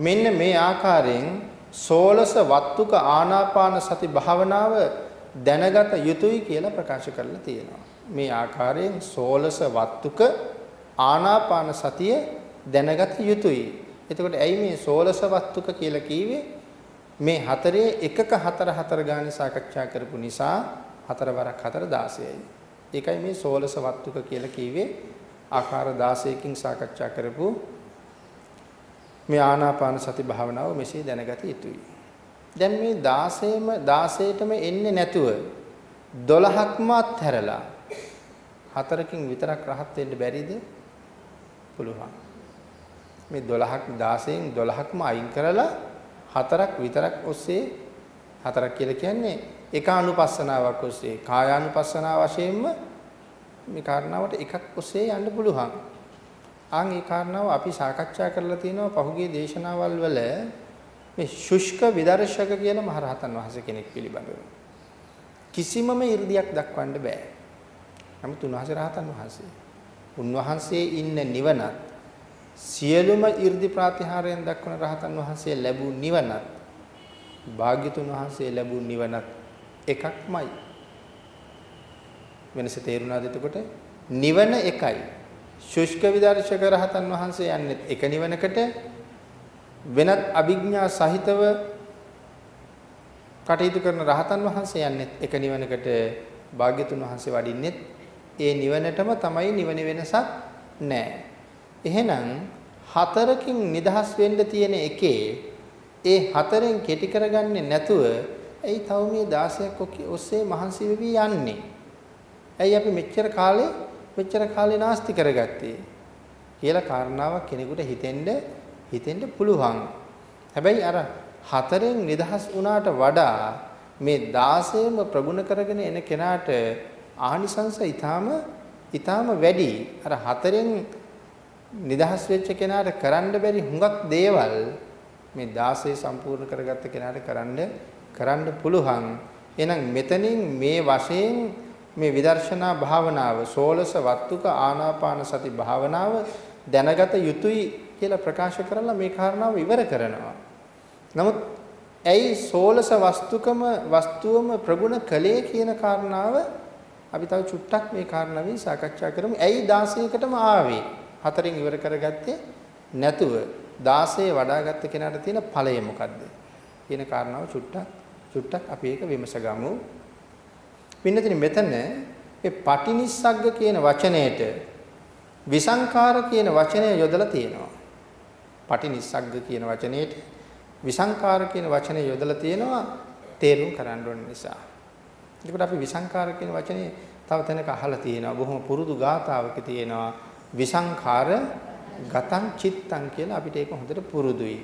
මෙන්න මේ ආකාරයෙන් සෝලස වත්තුක ආනාපාන සති භාවනාව දැනගත යුතුයි කියලා ප්‍රකාශ කරලා තියෙනවා. මේ ආකාරයෙන් සෝලස වත්තුක ආනාපාන සතිය දැනගත යුතුයි. එතකොට ඇයි මේ සෝලස වත්තුක කියලා කිව්වේ? මේ හතරේ එකක හතර හතර ගානේ සාකච්ඡා කරපු නිසා හතර වරක් හතර 16යි. ඒකයි මේ සෝලස වත්තුක කියලා කිව්වේ ආකාර 16කින් සාකච්ඡා කරපු මේ ආනාපාන සති භාවනාව මෙසේ දැනගත යුතුයි. දැන් මේ 16ම 16ටම එන්නේ නැතුව 12ක්ම අත්හැරලා හතරකින් විතරක් රහත් වෙන්න බැරිද? පුළුවන්. මේ 12ක් 16න් 12ක්ම අයින් කරලා හතරක් විතරක් ඔස්සේ හතරක් කියලා කියන්නේ එක අනුපස්සනාවක් ඔස්සේ කායානුපස්සනාව වශයෙන්ම මේ කාරණාවට එකක් ඔස්සේ යන්න පුළුවන්. ආන් ඒ කාරණාව අපි සාකච්ඡා කරලා තිනවා පහුගිය දේශනාවල් වල මේ ශුෂ්ක විදර්ශක කියන මහරහතන් වහන්සේ කෙනෙක් පිළිබඳව. කිසිමම 이르දියක් දක්වන්න බෑ. නමුත් උන්වහන්සේ රහතන් වහන්සේ. උන්වහන්සේ ඉන්න නිවනත් සියලුම 이르දි ප්‍රතිහාරයෙන් දක්වන රහතන් වහන්සේ ලැබූ නිවනත් භාග්‍යතුන් වහන්සේ ලැබූ නිවනත් එකක්මයි වෙනස තේරුණාද එතකොට නිවන එකයි ශුෂ්ක විදර්ශක රහතන් වහන්සේ යන්නේ එක නිවනකට වෙනත් අභිඥා සහිතව කටයුතු කරන රහතන් වහන්සේ යන්නේ එක නිවනකට භාග්‍යතුන් වහන්සේ වඩින්නෙත් ඒ නිවනටම තමයි නිවන වෙනසක් නැහැ. එහෙනම් හතරකින් නිදහස් වෙන්න තියෙන එකේ ඒ හතරෙන් කෙටි කරගන්නේ නැතුව ඇයි තව මේ 16ක් ඔස්සේ මහන්සි වෙවි යන්නේ? ඇයි අපි මෙච්චර කාලේ මෙච්චර කාලේ නාස්ති කරගත්තේ? කියලා කාරණාවක් කෙනෙකුට හිතෙන්න හිතෙන්න පුළුවන්. හැබැයි අර හතරෙන් නිදහස් වුණාට වඩා මේ 16ම ප්‍රගුණ කරගෙන එන කෙනාට ආනිසංස ඊටාම ඊටාම වැඩි. අර හතරෙන් නිදහස් වෙච්ච කෙනාට කරන්න බැරි හුඟක් දේවල් මේ 16 සම්පූර්ණ කරගත්ත කෙනාට කරන්න කරන්න පුළුවන්. එහෙනම් මෙතනින් මේ වශයෙන් මේ විදර්ශනා භාවනාව සෝලස වත්තුක ආනාපාන සති භාවනාව දැනගත යුතුයි කියලා ප්‍රකාශ කරලා මේ කාරණාව ඉවර කරනවා. නමුත් ඇයි සෝලස වස්තුකම වස්තුවම ප්‍රගුණ කලේ කියන කාරණාව අපි තව චුට්ටක් මේ කාරණාවෙන් සාකච්ඡා කරමු. ඇයි 16කටම ආවේ? හතරින් ඉවර කරගත්තේ නැතුව 16 වඩාගත්ත කෙනාට තියෙන ඵලය මොකද්ද? කියන කාරණාව චුට්ටක් චුට්ටක් අපි ඒක විමසගමු. පින්නතින් මෙතන මේ පටිනිස්සග්ග කියන වචනයේට විසංකාර කියන වචනය යොදලා තියෙනවා. පටිනිස්සග්ග කියන වචනයේට විසංකාර කියන වචනය යොදලා තියෙනවා තේරුම් කරන්න ඕන නිසා. එතකොට අපි විසංකාර කියන වචනේ තව තැනක අහලා තියෙනවා. බොහොම පුරුදු ගාතාවක තියෙනවා විසංඛාර ගතං චිත්තං කියලා අපිට ඒක හොඳට පුරුදුයි.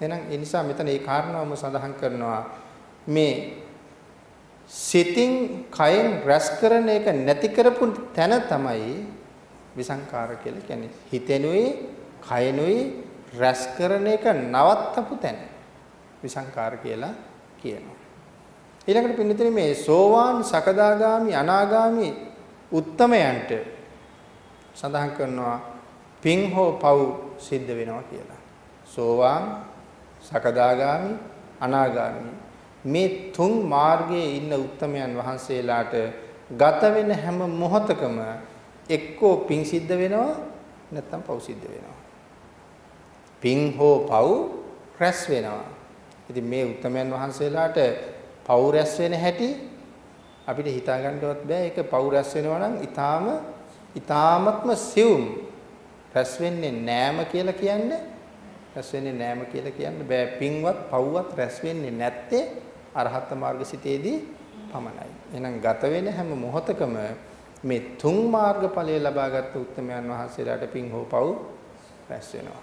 එහෙනම් ඒ නිසා මෙතන ඒ කාරණාවම සඳහන් කරනවා මේ සිතින් කයෙන් රැස් කරන එක නැති කරපු තැන තමයි විසංකාර කියලා කියන්නේ. හිතෙනුයි කයනුයි රැස් කරන එක නවත්තපු තැන විසංකාර කියලා කියනවා. ඊළඟට පින්නතේ මේ සෝවාන් සකදාගාමි අනාගාමි උත්තමයන්ට සඳහන් කරනවා පින් හෝ පව් සිද්ධ වෙනවා කියලා. සෝවාන් සකදාගාමි අනාගාමි මේ තුන් මාර්ගයේ ඉන්න උත්තමයන් වහන්සේලාට ගත වෙන හැම මොහොතකම එක්කෝ පින් සිද්ධ වෙනවා නැත්නම් පව් සිද්ධ වෙනවා. පින් හෝ පව් රැස් වෙනවා. ඉතින් මේ උත්තමයන් වහන්සේලාට පව් රැස් වෙන හැටි අපිට හිතා ගන්නවත් බෑ. ඒක පව් රැස් වෙනවා නම් ඊටාම ඊ타මත්ම සිවුම් රැස් වෙන්නේ නෑම කියලා කියන්නේ රැස් වෙන්නේ නෑම කියලා කියන්න බෑ පින්වත් පව්වත් රැස් වෙන්නේ නැත්තේ අරහත් මාර්ගසිතේදී පමණයි. එහෙනම් ගත වෙන හැම මොහොතකම මේ තුන් මාර්ගඵලය ලබාගත් උත්තමයන් වහන්සේලාට පින් හෝ පව් රැස් වෙනවා.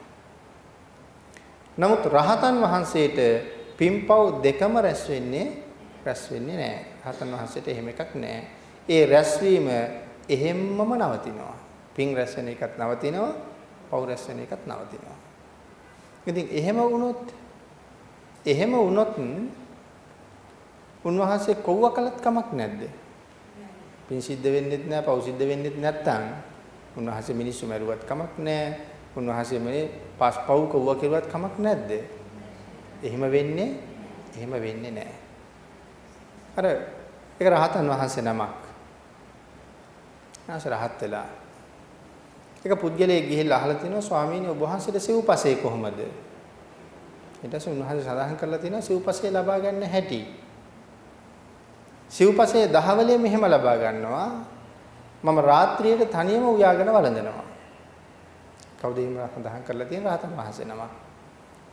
නමුත් රහතන් වහන්සේට පින්පව් දෙකම රැස් වෙන්නේ රැස් වෙන්නේ නැහැ. රහතන් වහන්සේට එහෙම එකක් නැහැ. ඒ රැස්වීම එහෙම්මම නවතිනවා. පින් රැස් වෙන එකත් නවතිනවා, පව් රැස් වෙන එකත් නවතිනවා. ඉතින් එහෙම වුණොත් එහෙම වුණොත් උන්වහන්සේ කොව්ව කළත් කමක් නැද්ද? පින් සිද්ධ වෙන්නෙත් නැහැ, පව් සිද්ධ වෙන්නෙත් නැත්තම් උන්වහන්සේ මිනිස්සු මරුවත් කමක් නැහැ. උන්වහන්සේ මේ පස්පව් කවුව කෙරුවත් කමක් නැද්ද? එහෙම වෙන්නේ එහෙම වෙන්නේ නැහැ. අර ඒක රහතන් වහන්සේ නමක්. ආස රහත් වෙලා. ඒක පුද්ගලයෙක් ගිහිල්ලා අහලා තිනවා ස්වාමීනි ඔබ වහන්සේට සිව්පසේ කොහොමද? ඊට පස්සේ උන්වහන්සේ සඳහන් කරලා තිනවා සිව්පසේ ලබා ගන්න හැටි. සිව්පසේ දහවලේ මෙහෙම ලබා ගන්නවා. මම රාත්‍රියේ තනියම උයාගෙන වළඳනවා. කවුද එහෙම සඳහන් කරලා තියෙන රහතන් වහන්සේ නම.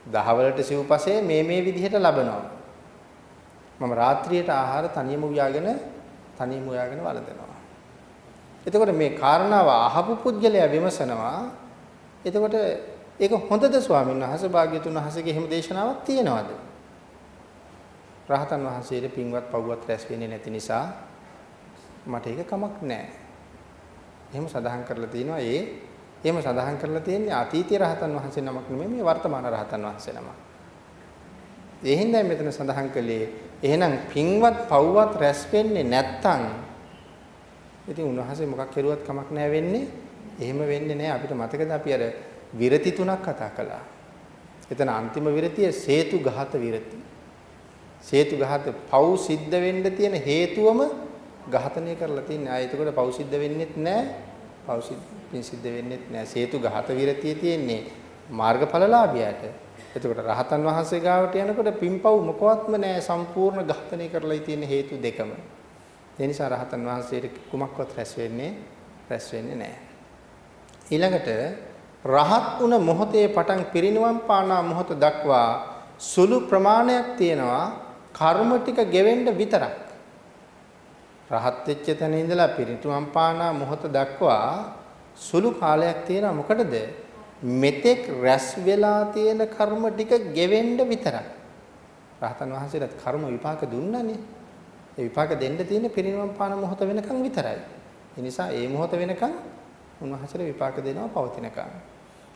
දහවලට සිව්පසේ මේ මේ විදිහට ලබනවා. මම රාත්‍රියට ආහාර තනියම උයාගෙන තනියම උයාගෙන වළඳනවා. එතකොට මේ කාරණාව අහපු පුද්ගලයා විමසනවා. එතකොට ඒක හොඳද ස්වාමීන් වහන්සේ භාග්‍යතුන් වහන්සේගේ එහෙම දේශනාවක් තියෙනවද? රහතන් වහන්සේට පින්වත් පව්වත් රැස් වෙන්නේ නැති නිසා මට ඒක කමක් නැහැ. එහෙම සඳහන් කරලා තිනවා ඒ එහෙම සඳහන් කරලා තියෙන්නේ අතීතයේ රහතන් වහන්සේ නමක් නෙමෙයි මේ වර්තමාන රහතන් වහන්සේ නමක්. ඒ හින්දා මෙතන සඳහන් කළේ එහෙනම් පින්වත් පව්වත් රැස් වෙන්නේ නැත්තම් ඉතින් උන්වහන්සේ මොකක් කෙරුවත් කමක් නැහැ වෙන්නේ. එහෙම වෙන්නේ නැහැ අපිට මතකද අපි අර විරති තුනක් කතා කළා. එතන අන්තිම විරතිය සේතු ගහත විරති. සේතු ගහත පව් සිද්ධ වෙන්න තියෙන හේතුවම ඝාතනය කරලා තින්නේ. ආයෙ එතකොට පව් සිද්ධ වෙන්නේත් නැහැ. පව් සිද්ධ වෙන්නේත් නැහැ. සේතු ඝාත විරතිය තියෙන්නේ මාර්ගඵලලාභියට. එතකොට රහතන් වහන්සේ ගාවට යනකොට පින්පව් මොකවත්ම නැහැ සම්පූර්ණ ඝාතනය කරලා තියෙන හේතු දෙකම. ඒ නිසා රහතන් වහන්සේට කුමක්වත් රැස් වෙන්නේ රැස් වෙන්නේ නැහැ. ඊළඟට රහත් වුණ මොහොතේ පටන් පිරිනිවන් පානා මොහොත දක්වා සුළු ප්‍රමාණයක් තියෙනවා කර්ම ටික ගෙවෙන්න විතරක්. රහත් වෙච්ච තැන ඉඳලා පිරිනිවන් පානා මොහොත දක්වා සුළු කාලයක් තියෙනවා මොකටද? මෙතෙක් රැස් වෙලා තියෙන කර්ම ටික ගෙවෙන්න විතරක්. රහතන් වහන්සේලාත් කර්ම විපාක දුන්නානේ. ඒ විපාක දෙන්න තියෙන පිරිනිවන් පාන මොහොත වෙනකන් විතරයි. ඒ නිසා ඒ මොහොත වෙනකන් උන්වහන්සේට විපාක දෙනවා පවතිනකන්.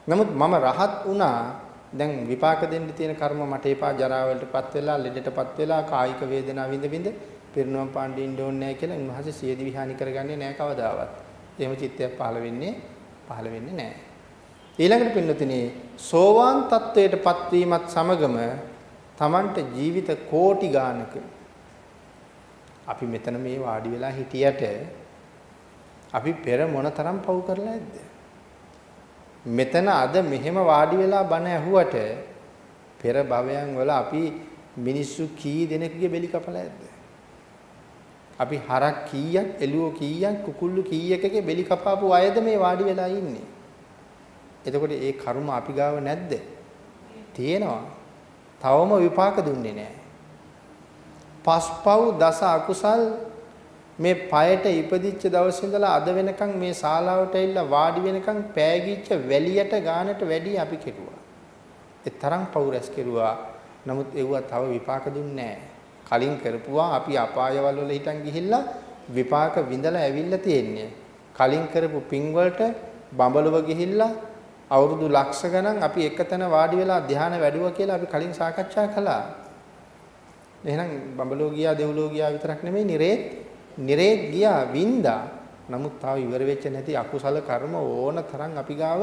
නමුත් මම රහත් වුණා දැන් විපාක දෙන්න තියෙන කර්ම මට එපා ජරාවලටපත් වෙලා ලෙඩටපත් වෙලා කායික වේදනා විඳ විඳ පිරිනුවම් පාණ්ඩ ඉන්න ඕනේ නැහැ කියලා උන්වහන්සේ සියදි විහානි කරගන්නේ නැහැ කවදාවත්. එහෙම චිත්තයක් පහළ වෙන්නේ පහළ වෙන්නේ නැහැ. ඊළඟට පින්නතිනේ සෝවාන් තත්වයටපත් වීමත් සමගම Tamanට ජීවිත කෝටි ගානක අපි මෙතන මේ වාඩි වෙලා හිටියට අපි පෙර මොනතරම් පව් කරලා ඇද්ද? මෙතන අද මෙහෙම වාඩි වෙලා බණ ඇහුවට පෙර භවයන් වල අපි මිනිස්සු කී දෙනෙකුගේ බෙලි කපලා ඇද්ද? අපි හරක් කීයක්, එළුව කීයක්, කුකුල්ලු කීයකගේ බෙලි කපාපු අයද මේ වාඩි වෙලා ඉන්නේ? එතකොට ඒ කර්ම අපි ගාව නැද්ද? තියෙනවා. තවම විපාක දුන්නේ නැහැ. පස්පව් දස අකුසල් මේ পায়ට ඉපදිච්ච දවසේ ඉඳලා අද වෙනකන් මේ ශාලාවට ඇවිල්ලා වාඩි වෙනකන් පෑගිච්ච වැලියට ගානට වැඩි අපි කෙරුවා. ඒ තරම් පව් රැස් කෙරුවා. නමුත් ඒවා තව විපාක දුන්නේ කලින් කරපුවා අපි අපායවල වල හිටන් ගිහිල්ලා විපාක විඳලා ඇවිල්ලා තියෙන්නේ. කලින් කරපු පින් වලට බඹලව ගිහිල්ලා අවුරුදු ලක්ෂ ගණන් අපි එකතැන වාඩි වෙලා ධ්‍යාන වැඩුවා කියලා අපි කලින් සාකච්ඡා කළා. එහෙනම් බඹලෝ ගියා දෙව්ලෝ ගියා විතරක් නෙමෙයි නිරේත් නිරේත් ගියා වින්දා. නමුත් තාම ඉවර වෙච්ච නැති අකුසල කර්ම ඕන තරම් අපි ගාව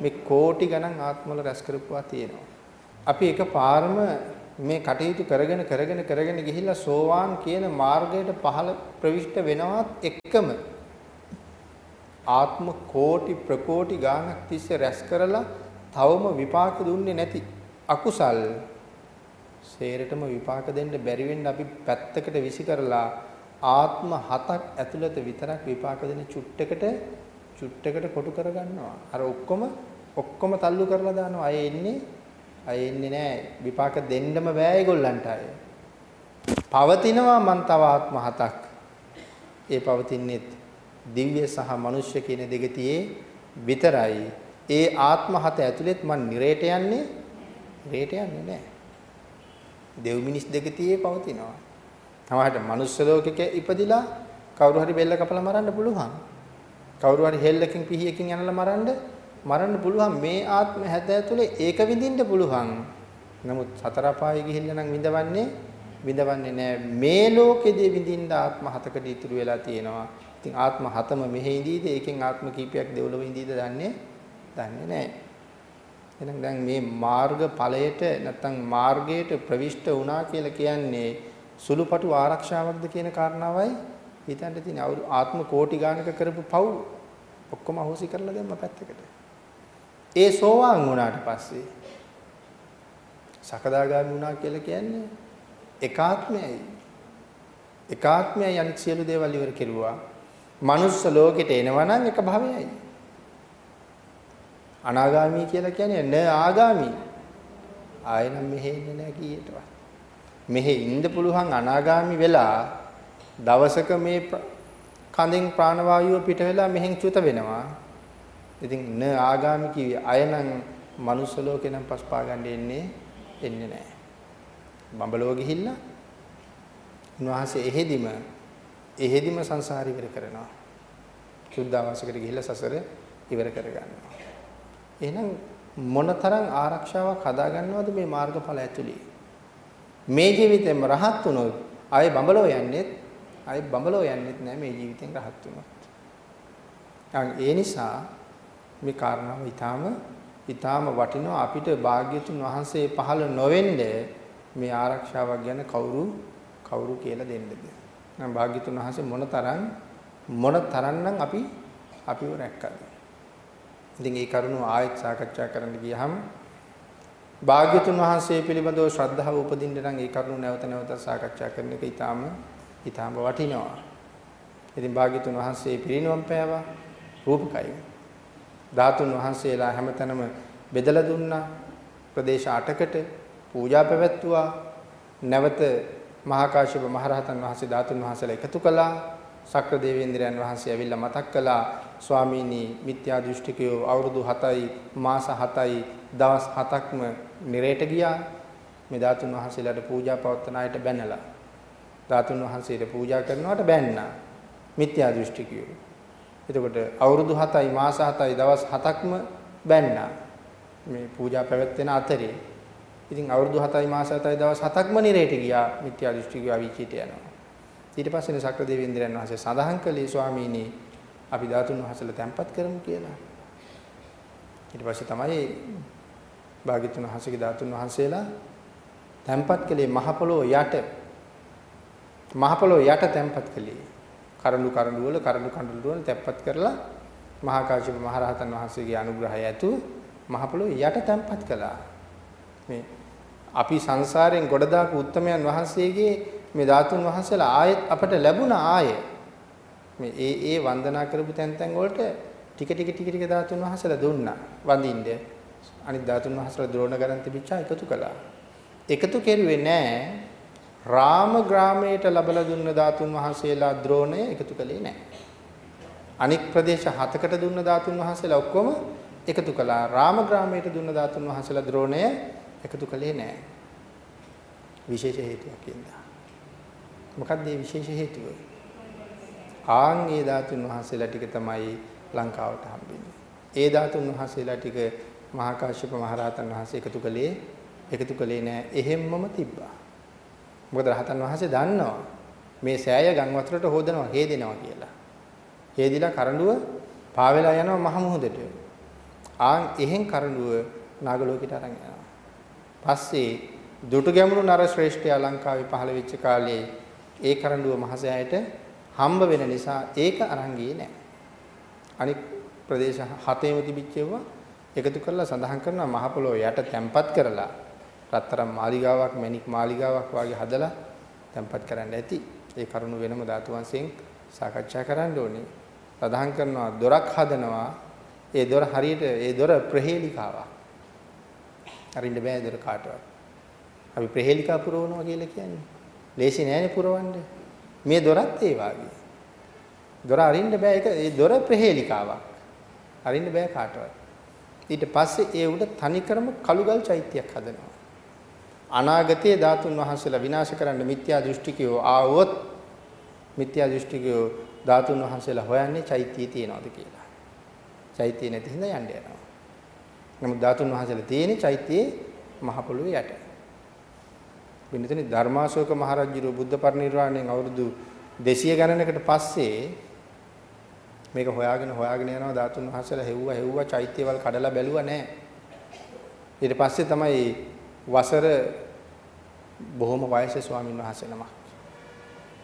මේ කෝටි ගණන් ආත්මවල රැස් කරපුවා තියෙනවා. අපි එකපාරම මේ කටයුතු කරගෙන කරගෙන කරගෙන ගිහිල්ලා සෝවාන් කියන මාර්ගයට පහළ ප්‍රවිෂ්ඨ වෙනවත් එක්කම ආත්ම කෝටි ප්‍රකෝටි ගාණක් තිස්සේ රැස් කරලා තවම විපාක දුන්නේ නැති අකුසල් සේරටම විපාක දෙන්න බැරි වෙන්න අපි පැත්තකට විසි කරලා ආත්ම හතක් ඇතුළත විතරක් විපාක දෙන චුට්ටකට චුට්ටකට කොටු කරගන්නවා. අර ඔක්කොම ඔක්කොම තල්ලු කරලා දානවා. අය එන්නේ අය එන්නේ නැහැ. විපාක දෙන්නම බෑ ඒගොල්ලන්ට අය. පවතිනවා මන් තව ආත්ම හතක්. ඒ පවතින්නේ දිව්‍ය සහ මනුෂ්‍ය කියන දෙගතියේ විතරයි. ඒ ආත්ම හත ඇතුළෙත් මන් නිරේට යන්නේ නිරේට යන්නේ නැහැ. දෙව් මිනිස් දෙගතියේ පවතිනවා. තමහට මනුස්ස ලෝකෙක ඉපදිලා කවුරු හරි බෙල්ල කපලා මරන්න පුළුවන්. කවුරු හරි හෙල්ලකින් පිහියකින් යනලා මරන්න මරන්න පුළුවන් මේ ආත්ම හැද ඇතුලේ ඒක විඳින්න පුළුවන්. නමුත් සතර පායේ ගිහිල්ලා නම් විඳවන්නේ විඳවන්නේ නැහැ. මේ ලෝකෙදී විඳින්න ආත්ම හතකට ඉතුරු වෙලා තියෙනවා. ඉතින් ආත්ම හතම මෙහි ඉඳීද ඒකෙන් ආත්ම කීපයක් දෙව්ලොව ඉඳීද දන්නේ දන්නේ නැහැ. එහෙනම් දැන් මේ මාර්ග ඵලයට නැත්තම් මාර්ගයට ප්‍රවිෂ්ඨ වුණා කියලා කියන්නේ සුළුපටු ආරක්ෂාවක්ද කියන කාරණාවයි හිතන්න තියෙන ආත්ම කෝටි ගානක කරපු පව් ඔක්කොම අහෝසි කරලා දැම්ම පැත්තකට. ඒ සෝවාන් වුණාට පස්සේ සකදාගාමි වුණා කියලා කියන්නේ එකාත්මයයි. එකාත්මයයි අනිත් සියලු දේවල් ඉවර කෙරුවා. මනුස්ස ලෝකෙට එනවා නම් එක භවයයි. අනාගාමී කියලා කියන්නේ න ආගාමී. ආයෙනම් මෙහෙ ඉන්නේ නැහැ කීයටවත්. මෙහෙ ඉන්න පුළුවන් අනාගාමි වෙලා දවසක මේ කඳෙන් ප්‍රාණවායුව පිට වෙලා මෙහෙන් චුත වෙනවා. ඉතින් න ආගාමි කිව්වේ අයනම් මනුස්ස ලෝකේ නම් පස්පා ගන්න එන්නේ එන්නේ නැහැ. බඹලෝ ගිහිල්ලා උන්වහන්සේ එහෙදිම එහෙදිම සංසාර ඉවර කරනවා. සුද්ධාවාසයකට ගිහිල්ලා සසර ඉවර කරගන්නවා. එහෙනම් මොනතරම් ආරක්ෂාවක් හදාගන්නවද මේ මාර්ගඵල ඇතුළේ? මේ ජීවිතෙම රහත් වුණොත් ආයේ බඹලෝ යන්නේත් ආයේ බඹලෝ යන්නේත් නෑ මේ ජීවිතෙන් රහත් වුණොත්. ඒ නිසා මේ කාරණාව ඊටාම ඊටාම වටිනවා අපිට භාග්‍යතුන් වහන්සේ පහළ නොවෙන්න මේ ආරක්ෂාවක් ගැන කවුරු කවුරු කියලා දෙන්නද? නම් භාග්‍යතුන් වහන්සේ මොනතරම් මොනතරම්නම් අපි අපිව රැක්කද? ඉතින් ඒ කරුණු ආයෙත් සාකච්ඡා කරන්න ගියහම භාග්‍යතුන් වහන්සේ පිළිබඳව ශ්‍රද්ධාව උපදින්න නම් ඒ කරුණු නැවත නැවත සාකච්ඡා කරන එක ඊටාම ඊටාම වටිනවා. ඉතින් භාග්‍යතුන් වහන්සේ පිරිනවම් පෑවා රූපකයි. ධාතුන් වහන්සේලා හැමතැනම බෙදලා දුන්නා. ප්‍රදේශ 8කට පූජා පැවැත්තුවා. නැවත මහා කාශ්‍යප මහරහතන් වහන්සේ ධාතුන් වහන්සේලා එකතු කළා. සක්‍ර දේවේන්ද්‍රයන් වහන්සේ ඇවිල්ලා මතක් කළා ස්වාමීනි මිත්‍යා දෘෂ්ටිකයෝ අවුරුදු 7යි මාස 7යි දවස් 7ක්ම නිරේට ගියා. මේ ධාතුන් වහන්සේලාට පූජා පවත්වන අයට බැනලා. ධාතුන් වහන්සේට පූජා කරනවට බැන්නා. මිත්‍යා දෘෂ්ටිකයෝ. එතකොට අවුරුදු 7යි මාස 7යි දවස් 7ක්ම බැන්නා. මේ පූජා පැවැත්වෙන අතරේ. ඉතින් අවුරුදු 7යි මාස 7යි දවස් 7ක්ම නිරේට ගියා මිත්‍යා දෘෂ්ටිකයෝ අවීචිත යනවා. ඊට පස්සේ සක්‍ර දෙවියන්ද්‍රයන් වහන්සේ සඳහන් කළේ ස්වාමීනි අපි ධාතුන් වහන්සේලා තැන්පත් කරමු කියලා. ඊට පස්සේ තමයි භාග්‍යතුන් වහන්සේගේ ධාතුන් වහන්සේලා තැන්පත් කළේ මහ පොළොව යට. මහ පොළොව යට තැන්පත් කළේ. කරඬු කරඬු වල කරඬු කඳුළු වල තැන්පත් කරලා මහා කාශ්‍යප මහ රහතන් වහන්සේගේ අනුග්‍රහය ඇතුව මහ පොළොව යට තැන්පත් කළා. මේ අපි සංසාරයෙන් ගොඩ දාපු උත්තමයන් වහන්සේගේ මේ ධාතුන් වහන්සේලා ආයෙත් අපට ලැබුණා ආයෙ මේ ඒ ඒ වන්දනා කරපු තැන් තැන් වලට ටික ටික ටික ටික ධාතුන් වහන්සේලා දුන්නා වඳින්නේ අනිත් ධාතුන් වහන්සේලා ද්‍රෝණ ගණන් තිබිච්චා එකතු කළා. එකතු කෙරුවේ නෑ රාම ග්‍රාමයට ලබලා දුන්න ධාතුන් වහන්සේලා ද්‍රෝණය එකතු කළේ නෑ. අනික් ප්‍රදේශ හතකට දුන්න ධාතුන් වහන්සේලා ඔක්කොම එකතු කළා. රාම ග්‍රාමයට දුන්න ධාතුන් වහන්සේලා ද්‍රෝණය එකතු කළේ නෑ. විශේෂ හේතුවක් ඉඳලා. මොකක්ද මේ විශේෂ හේතුව? ආන් ඒ ධාතුන් වහන්සේලා ටික තමයි ලංකාවට හම්බෙන්නේ. ඒ ධාතුන් වහන්සේලා ටික මහා කාශ්‍යප මහ රහතන් වහන්සේ එකතු කළේ එකතු කළේ නෑ එහෙම්මම තිබ්බා. මොකද රහතන් වහන්සේ දන්නවා මේ සෑය ගම් වතුරට හොදනවා හේදෙනවා කියලා. හේදිලා කරඬුව පාවෙලා යනවා මහ මුහුදට. ආන් එහෙන් කරඬුව නාගලෝකයට අරන් යනවා. පස්සේ දුටු ගැමුණු නර ශ්‍රේෂ්ඨය ලංකාවේ පහළ වෙච්ච කාලේ ඒ කරඬුව මහසෑයට හම්බ වෙන නිසා ඒක අරන් ගියේ නෑ. අනික් ප්‍රදේශ හතේම තිබිච්චේවා එකතු කරලා සඳහන් කරනවා මහ පොළොව යට තැම්පත් කරලා රත්තරන් මාලිගාවක් මණික් මාලිගාවක් වගේ හදලා තැම්පත් කරන්න ඇති. ඒ කරුණු වෙනම ධාතු වංශයෙන් සාකච්ඡා කරන්න ඕනේ. සඳහන් කරනවා දොරක් හදනවා. ඒ දොර හරියට ඒ දොර ප්‍රහේලිකාවක්. අරින්න බෑ දොර කාටවත්. අපි ප්‍රහේලිකා පුරවනවා කියලා කියන්නේ. ලේසි නෑනේ පුරවන්නේ. මේ දොරත් ඒ වාගේ. දොර අරින්න බෑ ඒක ඒ දොර ප්‍රහේලිකාවක්. අරින්න බෑ කාටවත්. ඊට පස්සේ ඒ උඩ තනිකරම කළුගල් චෛත්‍යයක් හදනවා. අනාගතයේ ධාතුන් වහන්සේලා විනාශ කරන්න මිත්‍යා දෘෂ්ටිකයෝ ආවොත් මිත්‍යා දෘෂ්ටිකයෝ ධාතුන් වහන්සේලා හොයන්නේ චෛත්‍යය තියනවාද කියලා. චෛත්‍යය නැති හින්දා යන්න යනවා. නමුත් ධාතුන් වහන්සේලා තියෙන්නේ චෛත්‍යයේ මහ පොළොවේ යට. වෙනතනි ධර්මාශෝක මහරජුරු බුද්ධ පරිනිර්වාණයෙන් අවුරුදු 200 ගණනකට පස්සේ මේක හොයාගෙන හොයාගෙන යනවා ධාතුන් වහන්සේලා හෙව්වා හෙව්වා චෛත්‍යවල කඩලා බැලුවා නෑ. ඊට පස්සේ තමයි වසර බොහොම වයසේ ස්වාමින් වහන්සේ නමක්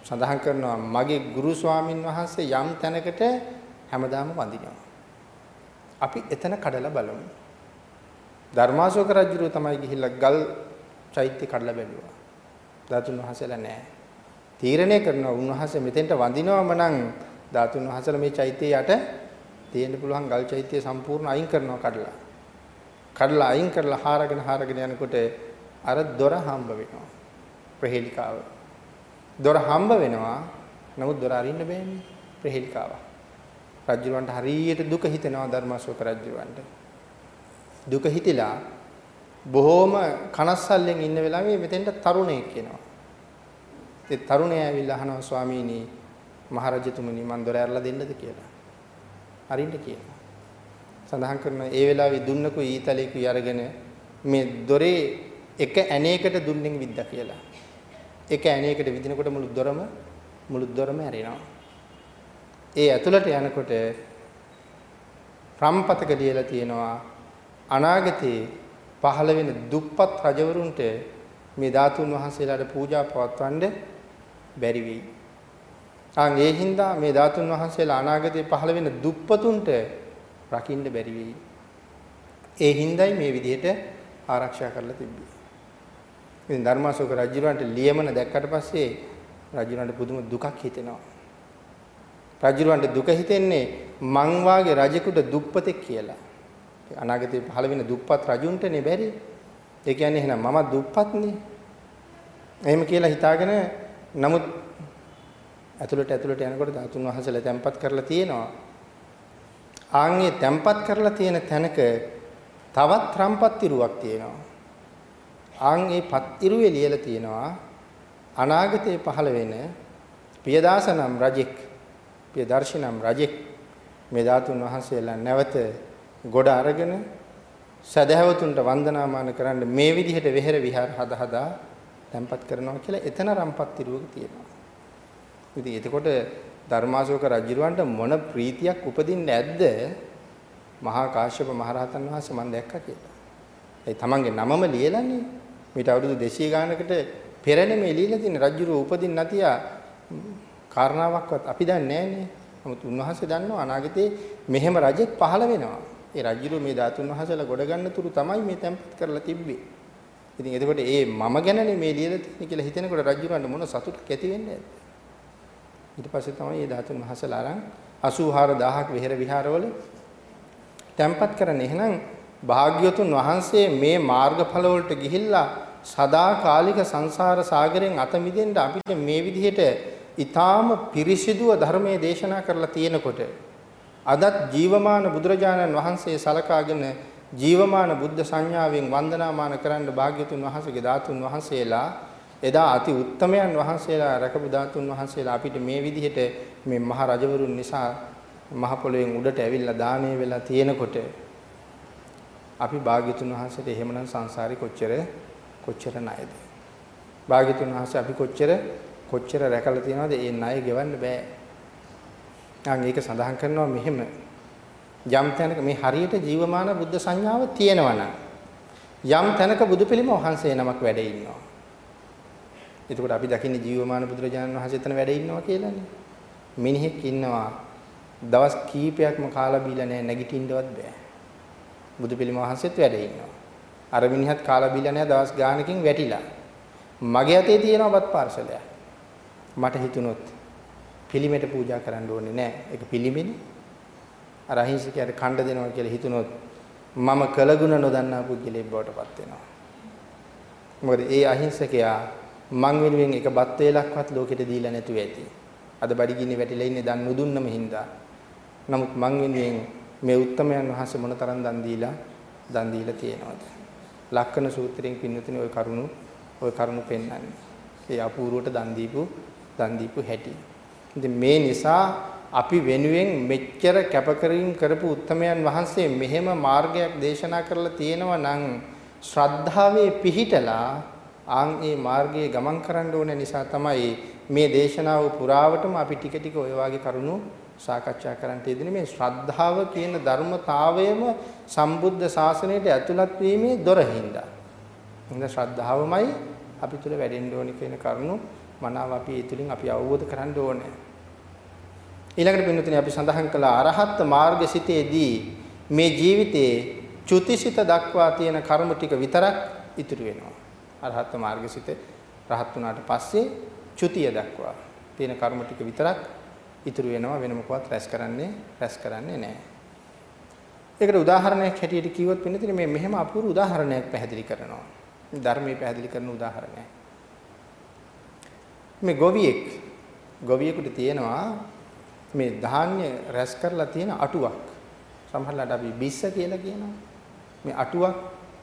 සඳහන් කරනවා මගේ ගුරු ස්වාමින් වහන්සේ යම් තැනකට හැමදාම වඳිනවා. අපි එතන කඩලා බලමු. ධර්මාශෝක රජුරු තමයි ගිහිල්ලා ගල් චෛත්‍ය කඩලා බැලුවා. ධාතුන් වහන්සේලා නෑ. තීරණය කරනවා උන්වහන්සේ මෙතෙන්ට වඳිනවම නම් ධාතුන් වහන්සේලා මේ චෛත්‍යය යට තියෙන්න පුළුවන් ගල් චෛත්‍යය සම්පූර්ණ අයින් කරනවා කඩලා. කඩලා අයින් කරලා හාරගෙන හාරගෙන යනකොට අර දොර හම්බ වෙනවා. ප්‍රහේලිකාව. දොර හම්බ වෙනවා. නමුත් දොර අරින්න බෑනේ. ප්‍රහේලිකාව. රජුවන්ට හරියට දුක හිතෙනවා ධර්මාශෝක රජුවන්ට. දුක හිතිලා බොහොම කනස්සල්ලෙන් ඉන්න වෙලාවේ මෙතෙන්ට තරුණයෙක් එනවා. ඒ තරුණයා ඇවිල්ලා අහනවා ස්වාමීනි මහරජතුමනි මන් දොර ඇරලා දෙන්නද කියලා. අරින්න කියනවා. සඳහන් කරන ඒ වෙලාවේ දුන්නකු ඊතලෙකු අරගෙන මේ දොරේ එක ඇණයකට දුන්නෙන් විද්දා කියලා. එක ඇණයකට විදිනකොට මුළු දොරම මුළු දොරම ඇරෙනවා. ඒ ඇතුළට යනකොට රම්පතක ලියලා තියෙනවා අනාගතේ පහළ වෙන දුප්පත් රජවරුන්ට මේ ධාතුන් වහන්සේලාට පූජා පවත්වන්න බැරි වෙයි. ආන් ඒ හින්දා මේ ධාතුන් වහන්සේලා අනාගතේ පහළ වෙන දුප්පතුන්ට රකින්න බැරි වෙයි. ඒ හින්දායි මේ විදිහට ආරක්ෂා කරලා තිබ්බේ. ඉතින් ධර්මාශෝක රජුරන්ට ලියමන දැක්කට පස්සේ රජුරන්ට පුදුම දුකක් හිතෙනවා. රජුරන්ට දුක හිතෙන්නේ මං වාගේ රජෙකුට දුප්පතෙක් කියලා. අනාගතේ පහළ වෙන දුප්පත් රජුන්ටනේ බැරි. ඒ කියන්නේ එහෙනම් මම දුප්පත්නේ. එහෙම කියලා හිතාගෙන නමුත් ඇතුළට ඇතුළට යනකොට ධාතුන් වහන්සේලා තැම්පත් කරලා තියෙනවා. ආන්ගේ තැම්පත් කරලා තියෙන තැනක තවත් රම්පත් ඉරුවක් තියෙනවා. ආන් ඒ පත් ඉරුවේ ලියලා තියෙනවා අනාගතයේ පහළ වෙන පියදාස නම් රජෙක් පියදර්ශි නම් රජෙක් මේ ධාතුන් වහන්සේලා නැවත ගොඩ අරගෙන සදහැවතුන්ට වන්දනාමාන කරන්න මේ විදිහට වෙහෙර විහාර හද හදා තැම්පත් කරනවා කියලා එතන රම්පත් තිරුවක තියෙනවා. ඉතින් එතකොට ධර්මාශෝක රජුරවන්ට මොන ප්‍රීතියක් උපදින්නේ නැද්ද? මහා කාශ්‍යප මහරහතන් වහන්සේ මම දැක්කා කියලා. ඒ තමන්ගේ නමම ලියලානේ. මීට අවුරුදු 200 ගානකට පෙරනේ මේ ලියලා තියෙන රජුරුව උපදින්න නැතියා කාරණාවක්වත් අපි දන්නේ නැහනේ. නමුත් උන්වහන්සේ දන්නවා අනාගතේ මෙහෙම රජෙක් පහළ වෙනවා. ඒ රජුරු මේ ධාතුන් වහන්සේලා ගොඩ ගන්න තුරු තමයි මේ තැම්පත් කරලා තිබ්බේ. ඉතින් එතකොට ඒ මම ගැනනේ මේ ලියලා තියෙන්නේ කියලා හිතෙනකොට රජුරන්ට මොන සතුටක් ඇති වෙන්නේ ඊට පස්සේ තමයි මේ ධාතුන් වහන්සේලා අරන් 84000ක් විහෙර විහාරවල තැම්පත් කරන. එහෙනම් භාග්‍යවතුන් වහන්සේ මේ මාර්ගඵල වලට ගිහිල්ලා සදාකාලික සංසාර සාගරයෙන් අත මිදෙන්න අපිට මේ විදිහට ඊටාම පිරිසිදුව ධර්මයේ දේශනා කරලා තියෙනකොට අදත් ජීවමාන බුදුරජාණන් වහන්සේ සලකාගෙන ජීවමාන බුද්ධ සංඥාවෙන් වන්දනාමාන කරන්න භාග්‍යතුන් වහන්සේගේ ධාතුන් වහන්සේලා එදා අති උත්තමයන් වහන්සේලා රැකපු ධාතුන් වහන්සේලා අපිට මේ විදිහට මේ මහ රජවරුන් නිසා මහ පොළොවෙන් උඩට ඇවිල්ලා දාණය වෙලා තියෙනකොට අපි භාග්‍යතුන් වහන්සේට එහෙමනම් සංසාරේ කොච්චර කොච්චර ණයද? භාග්‍යතුන් වහන්සේ අපි කොච්චර කොච්චර රැකලා තියෙනවද? ඒ ණය ගෙවන්න බෑ. ආන් ඒක සඳහන් කරනවා මෙහෙම යම් තැනක මේ හරියට ජීවමාන බුද්ධ සංඥාව තියෙනවා යම් තැනක බුදු පිළිම වහන්සේ නමක් වැඩ ඉන්නවා. එතකොට අපි දකින්නේ ජීවමාන බුදුරජාණන් වහන්සේ එතන වැඩ ඉන්නවා කියලානේ. මිනිහෙක් ඉන්නවා දවස් කීපයක්ම කාලා බීලා නැහැ නැගිටින්නවත් බෑ. බුදු පිළිම වහන්සේත් වැඩ ඉන්නවා. අර මිනිහත් කාලා බීලා නැහැ දවස් ගානකින් වැටිලා. මගේ අතේ තියෙනවා බත් පාර්සලයක්. මට හිතුනොත් පිළිමෙට පූජා කරන්න ඕනේ නැහැ. ඒක පිළිමෙනේ. අර අහිංසකයාට කණ්ඩ දෙනවා කියලා හිතුනොත් මම කළගුණ නොදන්නා පුද්ගලයෙක් බවට පත් වෙනවා. මොකද ඒ අහිංසකයා මං වෙනුවෙන් එක බත් වේලක්වත් ලෝකෙට දීලා නැතුව ඇති. අද බඩගින්නේ වැටිලා ඉන්නේ දන් නුදුන්නම හින්දා. නමුත් මං වෙනුවෙන් මේ උත්තමයන් වහන්සේ මොනතරම් දන් දීලා දන් දීලා තියෙනවද? ලක්කන සූත්‍රයෙන් පින්නතුනේ ওই කරුණු ওই කරුණු පෙන්වන්නේ. ඒ අපූර්වට දන් දීපු දන් දීපු හැටි. ඉතින් මේ නිසා අපි වෙනුවෙන් මෙච්චර කැපකිරීම කරපු උත්තමයන් වහන්සේ මෙහෙම මාර්ගයක් දේශනා කරලා තියෙනවා නම් ශ්‍රද්ධාවේ පිහිටලා ආන් ඒ මාර්ගයේ ගමන් කරන්න ඕන නිසා තමයි මේ දේශනාව පුරාවටම අපි ටික ටික ඔය වගේ කරුණු සාකච්ඡා කරන්නට යෙදෙන මේ ශ්‍රද්ධාව කියන ධර්මතාවයම සම්බුද්ධ ශාසනයට ඇතුළත් වීමේ දොර හින්දා. හින්දා ශ්‍රද්ධාවමයි අපි තුල වැඩෙන්න ඕනි කියන කරුණු මනාව අපි ඒ තුලින් අපි අවබෝධ කරගන්න ඕනේ. ඊළඟට පින්තුනේ අපි සඳහන් කළ අරහත් මාර්ගසිතේදී මේ ජීවිතයේ චුතිසිත දක්වා තියෙන කර්ම ටික විතරක් ඉතුරු වෙනවා. අරහත් මාර්ගසිත රහත් වුණාට පස්සේ චුතිය දක්වා තියෙන කර්ම ටික විතරක් ඉතුරු වෙනවා වෙන මොකවත් රැස් කරන්නේ රැස් කරන්නේ නැහැ. ඒකට උදාහරණයක් හැටියට කිව්වොත් වෙනතින මේ මෙහෙම අපූර්ව උදාහරණයක් පැහැදිලි කරනවා. ධර්මයේ පැහැදිලි කරන උදාහරණයක්. මේ ගොවියෙක් ගොවියෙකුට තියෙනවා මේ ධාන්‍ය රැස් කරලා තියෙන අටුවක්. සමහරවිට අපි බිස්ස කියලා කියනවා. මේ අටුවක්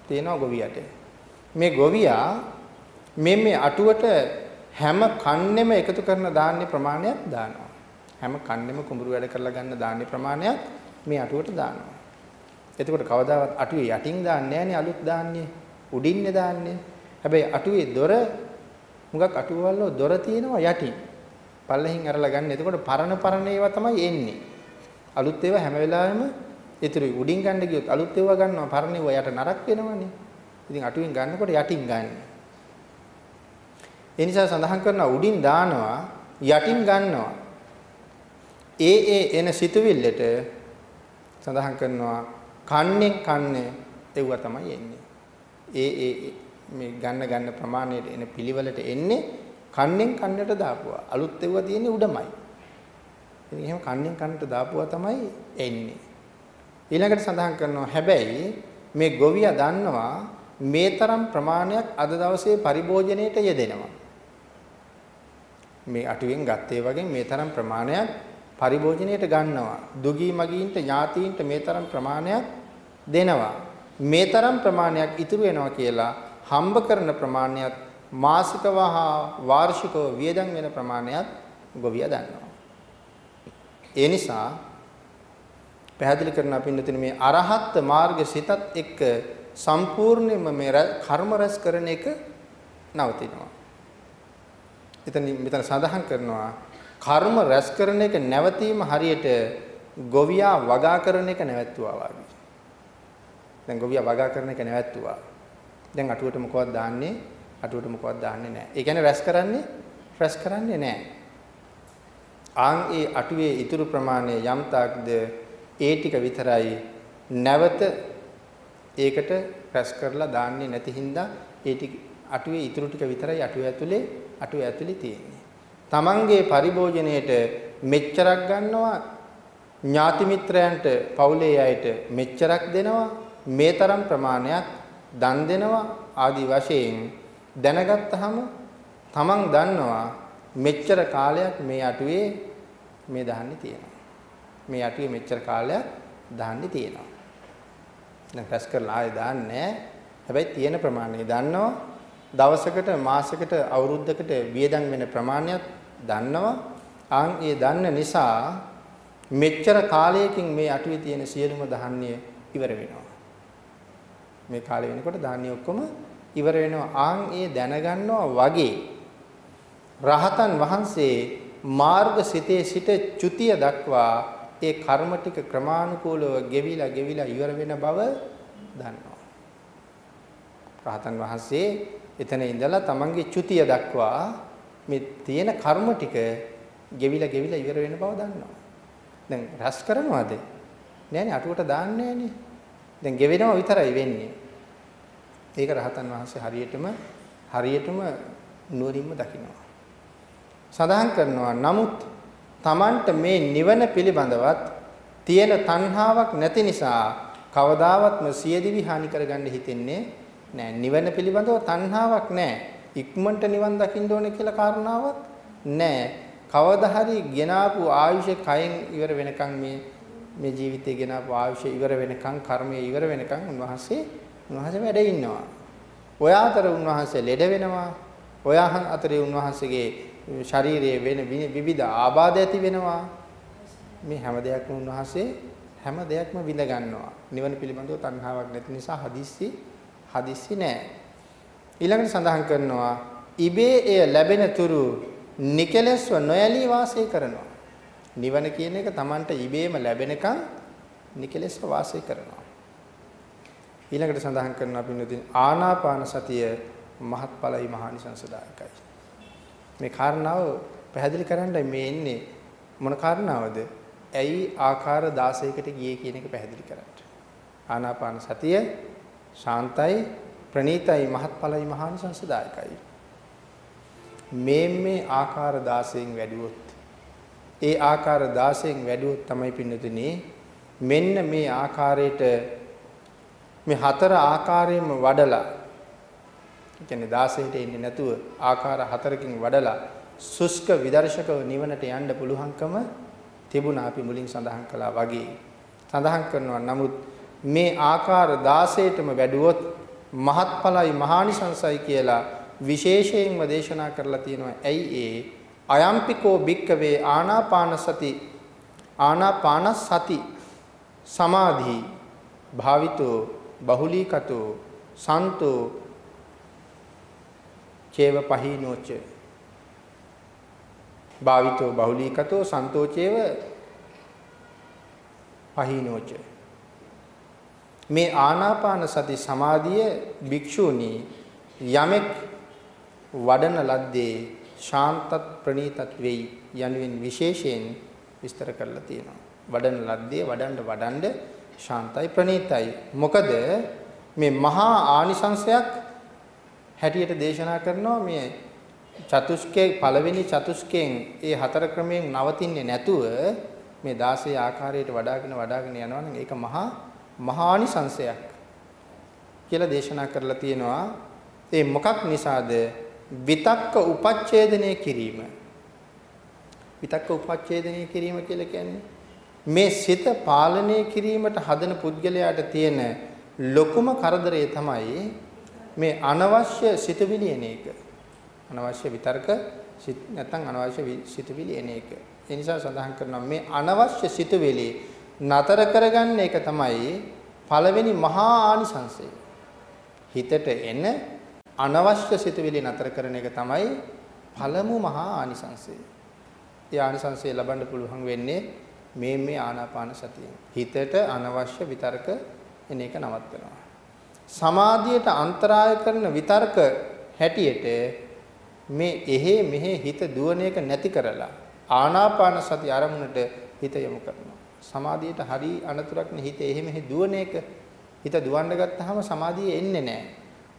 තියෙනවා ගොවියට. මේ ගොවියා මේ මේ අටුවට හැම කන්නෙම එකතු කරන ධාන්‍ය ප්‍රමාණයක් දානවා. හැම කන්නෙම කුඹුරු වැඩ කරලා ගන්න ධාන්‍ය ප්‍රමාණයක් මේ අටුවට දානවා. එතකොට කවදාවත් අටුවේ යටින් දාන්නේ නැහනේ අලුත් ධාන්‍ය. උඩින්නේ දාන්නේ. හැබැයි අටුවේ දොර මුගක් අටුවවල දොර තියෙනවා යටින්. පල්ලෙහින් අරලා ගන්න. එතකොට පරණ පරණ ඒවා තමයි එන්නේ. අලුත් ඒවා හැම වෙලාවෙම ඉතුරුයි. උඩින් ගන්න ගියොත් අලුත් ඒවා ගන්නවා. පරණ ඒවා යට නරක් වෙනවනේ. ඉතින් අටුවෙන් ගන්නකොට යටින් ගන්න. ඒ නිසා සඳහන් කරනවා උඩින් දානවා යටින් ගන්නවා. ඒ ඒ එන සිතුවිල්ලට සඳහන් කරනවා කන්නෙන් කන්නේ එව්වා තමයි එන්නේ. ඒ ඒ මේ ගන්න ගන්න ප්‍රමාණයට එන පිළිවෙලට එන්නේ කන්නෙන් කන්නට දාපුවා. අලුත් ඒවා තියෙන්නේ උඩමයි. ඉතින් එහෙම කන්නෙන් කන්නට දාපුවා තමයි එන්නේ. ඊළඟට සඳහන් කරනවා හැබැයි මේ ගොවියා දන්නවා මේ තරම් ප්‍රමාණයක් අද දවසේ පරිභෝජනයට යෙදෙනවා. මේ අටුවෙන් ගත්තේ වගේ මේ තරම් ප්‍රමාණයක් පරිභෝජනයට ගන්නවා. දුගී මගීන්ට ඥාතීන්ට මේ තරම් ප්‍රමාණයක් දෙනවා. මේ තරම් ප්‍රමාණයක් ඉතුරු වෙනවා කියලා හම්බ කරන ප්‍රමාණයත් මාසිකව හා වාර්ෂිකව වියදම් වෙන ප්‍රමාණයත් ගොවියා දන්නවා. ඒ නිසා පැහැදිලි කරන අපින්නතින මේ අරහත් මාර්ග සිතත් එක්ක සම්පූර්ණයෙන්ම මේ කර්ම රැස් කරන එක නවතිනවා. එතන මෙතන සඳහන් කරනවා කර්ම රැස් කරන එක නැවතීම හරියට ගොවියා වගා කරන එක නැවැත්තුවා වගේ. දැන් ගොවියා වගා කරන එක නැවැත්තුවා. දැන් අටුවට මොකවත් දාන්නේ අටුවට මොකවත් දාන්නේ නැහැ. ඒ කියන්නේ රැස් කරන්නේ රැස් කරන්නේ නැහැ. ආන් ඒ අටුවේ ඉතුරු ප්‍රමාණය යම් තාක්ද ඒ ටික විතරයි නැවත ඒකට රැස් කරලා දාන්නේ නැති හින්දා ඒ ටික අටුවේ ඉතුරු ටික විතරයි අටුව ඇතුලේ අටුව ඇතුලේ තියෙන්නේ. Tamange පරිභෝජනයේට මෙච්චරක් ගන්නවා ඥාති මිත්‍රයන්ට පවුලේ අයට මෙච්චරක් දෙනවා මේ තරම් ප්‍රමාණයක් දන් දෙනවා ආදි වශයෙන් දැනගත්තාම තමන් දන්නවා මෙච්චර කාලයක් මේ අටුවේ මේ දහන්නේ තියෙනවා. මේ අටුවේ මෙච්චර කාලයක් දහන්නේ තියෙනවා. දැන් රැස් කරලා ආයෙ දාන්නේ හැබැයි තියෙන ප්‍රමාණය දන්නවා. දවසකට මාසයකට අවුරුද්දකට වියදම් වෙන ප්‍රමාණයක් දන්නවා. ආන් ඒ දන්න නිසා මෙච්චර කාලයකින් මේ අටුවේ තියෙන සියලුම ධාන්‍ය ඉවර වෙනවා. මේ කාලේ වෙනකොට ධාන්‍ය ඔක්කොම ඉවර වෙනවා. ආන් ඒ දැනගන්නවා වගේ රහතන් වහන්සේ මාර්ග සිතේ සිට චුතිය දක්වා ඒ කර්ම ටික ක්‍රමානුකූලව ගෙවිලා ගෙවිලා ඉවර වෙන බව දන්නවා. රහතන් වහන්සේ එතන ඉඳලා තමන්ගේ චුතිය දක්වා මේ තියෙන කර්ම ටික ගෙවිලා ගෙවිලා ඉවර වෙන බව දන්නවා. දැන් රැස් කරනවද? නෑනේ අටුවට දාන්නේ නෑනේ. දැන් ගෙවෙනවා විතරයි වෙන්නේ. ඒක රහතන් වහන්සේ හරියටම හරියටම නුවරින්ම දකිනවා. සඳහන් කරනවා නමුත් Tamanට මේ නිවන පිළිබඳවත් තියෙන තණ්හාවක් නැති නිසා කවදාවත්ම සියදිවි හානි කරගන්න හිතෙන්නේ නෑ. නිවන පිළිබඳව තණ්හාවක් නෑ. ඉක්මනට නිවන් දකින්න ඕනේ කියලා කාරණාවක් නෑ. කවදා හරි ගෙනාපු ආයුෂ කයෙන් ඉවර වෙනකන් මේ මේ ජීවිතේ ගෙනාපු ආයුෂ ඉවර වෙනකන් කර්මය ඉවර වෙනකන් උන්වහන්සේ උන්වහන්සේ වැඩ ඉන්නවා. ඔය අතර උන්වහන්සේ ලෙඩ වෙනවා. ඔය අතරේ උන්වහන්සේගේ ශරීරයේ වෙන විවිධ ආබාධ ඇති වෙනවා. මේ හැම දෙයක්ම උන්වහන්සේ හැම දෙයක්ම විඳ ගන්නවා. නිවන පිළිබඳව තණ්හාවක් නැති නිසා හදිස්සි හදිස්සි නෑ. ඊළඟට සඳහන් කරනවා ඉබේ එය ලැබෙන තුරු නිකලස්ව නොයලී වාසය කරනවා. නිවන කියන එක Tamanට ඉබේම ලැබෙනකන් නිකලෙස් වාසය කරනවා. ඊළඟට සඳහන් කරනවා පින්නතින් ආනාපාන සතිය මහත්ඵලයි මහානිසංසදායකයි. මේ කාරණාව පැහැදිලි කරන්නයි මේ ඉන්නේ මොන කාරණාවද? ඇයි ආකාර 16කට ගියේ කියන එක පැහැදිලි කරන්න. ආනාපාන සතිය ශාන්තයි ප්‍රණීතයි මහත්ඵලයි මහානිසංසදායකයි. මේ මේ ආකාර 16න් වැඩිවොත් ඒ ආකාර 16න් වැඩිවොත් තමයි පින්නතුනේ මෙන්න මේ ආකාරයට මේ හතර ආකාරයෙන්ම වඩලා කියන්නේ 16ට එන්නේ නැතුව ආකාර හතරකින් වඩලා සුස්ක විදර්ශකව නිවනට යන්න පුළුවන්කම තිබුණා අපි මුලින් සඳහන් කළා වගේ සඳහන් කරනවා නමුත් මේ ආකාර 16ටම වැඩුවොත් මහත්ඵලයි මහානිසංසයි කියලා විශේෂයෙන්ම දේශනා කරලා තියෙනවා. ඇයි ඒ අයම්පිකෝ භික්කවේ ආනාපාන සති ආනාපාන සති සමාධි භාවිතෝ බහුලීකතෝ සන්තෝ චේව පහීනෝච භාවිතෝ බහුලීකතෝ සන්තෝ චේව පහීනෝච මේ ආනාපාන සති සමාධිය භික්ෂූනි යමෙක් වඩන ලද්දේ ශාන්තත් ප්‍රණීතත් වෙයි යනුවෙන් විශේෂයෙන් විස්තර කරලා තියෙනවා. වඩන ලද්දේ වඩන්න වඩන්න ශාන්තයි ප්‍රණීතයි. මොකද මේ මහා ආනිසංශයක් හැටියට දේශනා කරනවා මේ චතුස්කේ පළවෙනි චතුස්කෙන් ඒ හතර ක්‍රමයෙන් නවතින්නේ නැතුව මේ 16 ආකාරයට වඩාගෙන වඩාගෙන යනවා නම් ඒක මහා මහානිසංශයක් කියලා දේශනා කරලා තියෙනවා. ඒ මොකක් නිසාද? විතක්ක උපච්ඡේදනය කිරීම. විතක්ක උපච්ඡේදනය කිරීම කියලා කියන්නේ මේ සිත පාලනය කිරීමට හදන පුද්ගලයාට තියෙන ලොකුම කරදරය තමයි මේ අනවශ්‍ය සිතවිලි එන එක. අනවශ්‍ය විතර්ක නැත්නම් අනවශ්‍ය සිතවිලි එන එක. ඒ නිසා සඳහන් කරනවා මේ අනවශ්‍ය සිතවිලි නතර කරගන්න එක තමයි පළවෙනි මහා ආනිසංසය. හිතට එන අනවශ්‍ය සිතුවිලි නතර කරන එක තමයි පළමු මහා ආනිසංසය. ඒ ආනිසංසය ලබන්න පුළුවන් වෙන්නේ මේ මේ ආනාපාන සතියෙන්. හිතට අනවශ්‍ය විතර්ක එන එක නවත්වනවා. සමාධියට අන්තරාය කරන විතර්ක හැටියට මේ එහෙ මෙහෙ හිත දුවන එක නැති කරලා ආනාපාන සති අරමුණට හිත යොමු කරනවා. සමාධියට හරි අනතුරක් නේ හිත එහෙ මෙහෙ දුවන එක. හිත දුවන්න ගත්තාම සමාධිය එන්නේ නැහැ.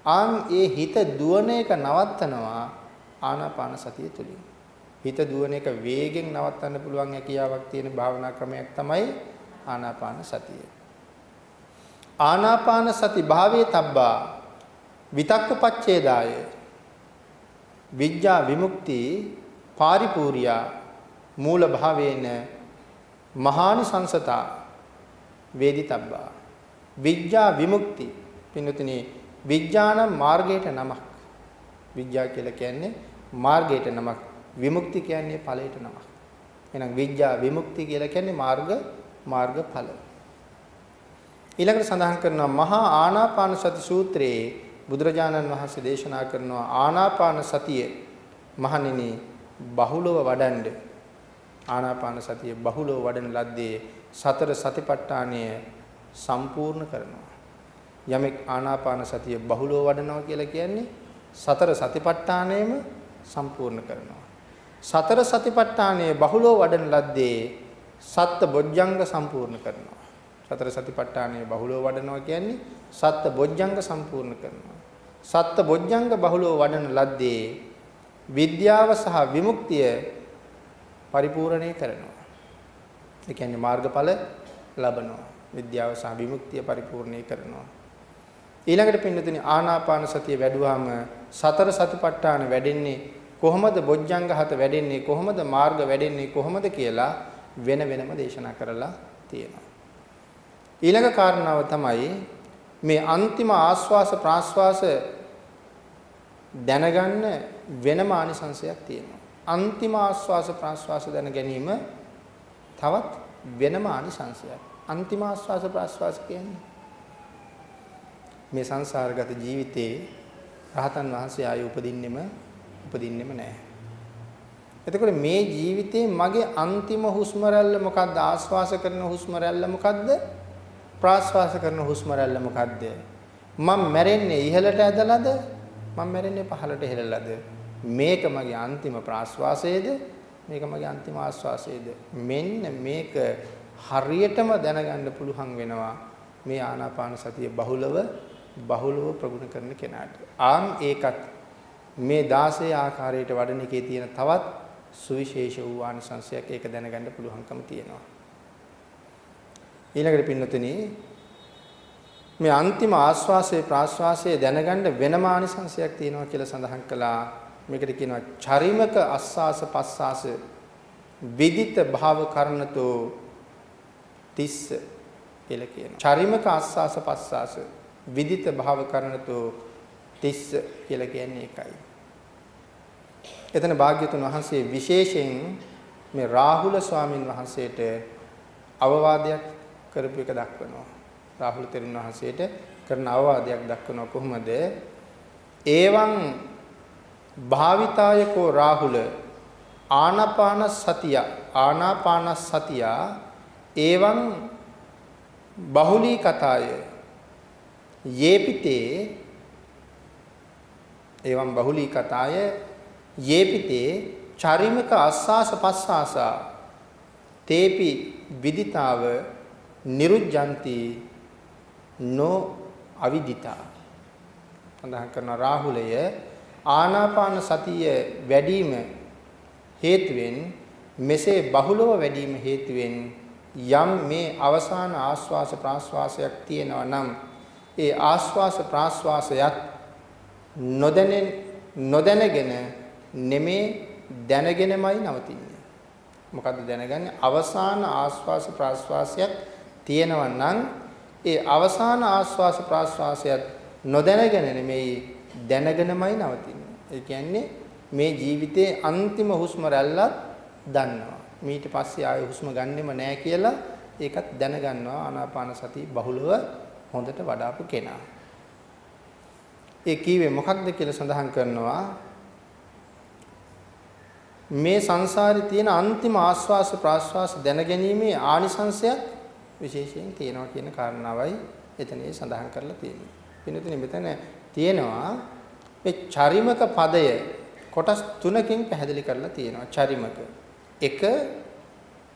ආන් ඒ හිත දුවන එක නවත්තනවා ආනාපාන සතිය තුලින්. හිත දුවන එක වේගෙන් නවත්තන්න පුළුවන් හැකියාවක් තියෙන භාවනා ක්‍රමයක් තමයි ආනාපාන සතිය. ආනාපාන සති භාවයේ තබ්බා විතක්කපච්ඡේදාය විඥා විමුක්ති පාරිපූර්යා මූල භාවේන මහානි සංසතා වේදිතබ්බා විඥා විමුක්ති පින්වතුනි විඥාන මාර්ගයට නමක්. විඥා කියලා කියන්නේ මාර්ගයට නමක්. විමුක්ති කියන්නේ ඵලයට නමක් එහෙනම් විඥා විමුක්ති කියලා කියන්නේ මාර්ග මාර්ගඵල ඊළඟට සඳහන් කරනවා මහා ආනාපාන සති සූත්‍රයේ බුදුරජාණන් වහන්සේ දේශනා කරනවා ආනාපාන සතිය මහණෙනි බහුලව වඩන්ඩ ආනාපාන සතිය බහුලව වඩන ලද්දේ සතර සතිපට්ඨානය සම්පූර්ණ කරනවා. යමෙක් ආනාපාන සතිය බහුලව වඩනවා කියලා කියන්නේ සතර සතිපට්ඨානයම සම්පූර්ණ කරනවා. සතර සතිපට්ඨානය බහුලව වඩන ලද්දේ සත්ත බොජ්ජංග සම්පූර්ණ කරනවා. සතර සතිපට්ඨානය බහුලව වඩනවා කියන්නේ සත්ත බොජ්ජංග සම්පූර්ණ කරනවා. සත්ත බොජ්ජංග බහුලව වඩන ලද්දේ විද්‍යාව සහ විමුක්තිය පරිපූර්ණණය කරනවා. ඒ කියන්නේ මාර්ගඵල ලබනවා. විද්‍යාව සහ විමුක්තිය පරිපූර්ණණය කරනවා. ඊළඟට පින්නතුනි ආනාපාන සතිය වැඩුවාම සතර සතිපට්ඨාන වැඩෙන්නේ කොහොමද බොජ්ජංග හත වැඩෙන්නේ කොහොමද මාර්ග වැඩෙන්නේ කොහොමද කියලා වෙන වෙනම දේශනා කරලා තියෙනවා. ඊළඟ කාරණාව තමයි මේ අන්තිම ආස්වාස ප්‍රාස්වාස දැනගන්න වෙනම ආනිසංශයක් තියෙනවා. අන්තිම ආස්වාස ප්‍රාස්වාස දැන ගැනීම තවත් වෙනම ආනිසංශයක්. අන්තිම ආස්වාස ප්‍රාස්වාස කියන්නේ මේ සංසාරගත ජීවිතේ රහතන් වහන්සේ ආයේ උපදින්නෙම උපදින්නෙම නැහැ. එතකොට මේ ජීවිතේ මගේ අන්තිම හුස්ම රැල්ල මොකද්ද? ආශ්වාස කරන හුස්ම රැල්ල මොකද්ද? ප්‍රාශ්වාස කරන හුස්ම රැල්ල මොකද්ද? මම මැරෙන්නේ ඉහළට ඇදලාද? මම මැරෙන්නේ පහළට ඉහළලාද? මේක මගේ අන්තිම ප්‍රාශ්වාසයේද? මේක මගේ අන්තිම ආශ්වාසයේද? මෙන්න මේක හරියටම දැනගන්න පුළුවන් වෙනවා මේ ආනාපාන සතිය බහුලව බහුලව ප්‍රගුණ කරන කෙනාට. ආන් ඒකත් මේ 16 ආකාරයට වඩන එකේ තියෙන තවත් සුවිශේෂ වූ ආනිසංශයක් ඒක දැනගන්න පුළුවන්කම තියෙනවා. ඊළඟට පින්නතුනි මේ අන්තිම ආස්වාසයේ ප්‍රාස්වාසයේ දැනගන්න වෙනම ආනිසංශයක් තියෙනවා කියලා සඳහන් කළා. මේකට කියනවා චරිමක අස්වාස පස්වාස විදිත භාව කරණතෝ තිස්ස කියලා කියනවා. චරිමක ආස්වාස පස්වාස විදිත භාව කරණතෝ තිස්ස කියලා කියන්නේ ඒකයි. එතන භාග්‍යතුන් වහන්සේ විශේෂයෙන් මේ රාහුල ස්වාමින් වහන්සේට අවවාදයක් කරපු එක දක්වනවා. රාහුල තෙරුන් වහන්සේට කරන අවවාදයක් දක්වනවා කොහොමද? ඒවං භාවිතායකෝ රාහුල ආනාපාන සතිය ආනාපාන සතිය ඒවං බහුලී කතාය යේපිතේ ඒවං බහුලී කතාය. යේපිතේ චරිමක අස්වාස පස්වාසා තේපි විදිතාව නිරුජ්ජಂತಿ නෝ අවිදිතා. සඳහන් කරන රාහුලය ආනාපාන සතිය වැඩිම හේතුවෙන් මෙසේ බහුලව වැඩිම හේතුවෙන් යම් මේ අවසාන ආස්වාස ප්‍රාස්වාසයක් තියෙනවා නම් ඒ ආස්වාස ප්‍රාස්වාසයත් නොදැනෙන් නොදැනගෙන නෙමේ දැනගෙනමයි නවතින්නේ. මොකද්ද දැනගන්නේ? අවසාන ආස්වාස ප්‍රාස්වාසයක් තියෙනවා නම් ඒ අවසාන ආස්වාස ප්‍රාස්වාසයත් නොදැනගෙන නෙමෙයි දැනගෙනමයි නවතින්නේ. ඒ කියන්නේ මේ ජීවිතයේ අන්තිම හුස්ම රැල්ලත් දන්නවා. ඊට පස්සේ ආයෙ හුස්ම ගන්නෙම නෑ කියලා ඒකත් දැනගන්නවා ආනාපාන සති බහුලව හොඳට වඩාපු කෙනා. ඒ කීවේ මොකක්ද කියලා සඳහන් කරනවා මේ සංසාරේ තියෙන අන්තිම ආස්වාස ප්‍රාස්වාස දැනගැනීමේ ආනිසංශයක් විශේෂයෙන් තියෙනවා කියන කාරණාවයි එතනේ සඳහන් කරලා තියෙන්නේ. පින්තුනේ මෙතන තියෙනවා මේ චරිමක පදය කොටස් තුනකින් පැහැදිලි කරලා තියෙනවා. චරිමක. එක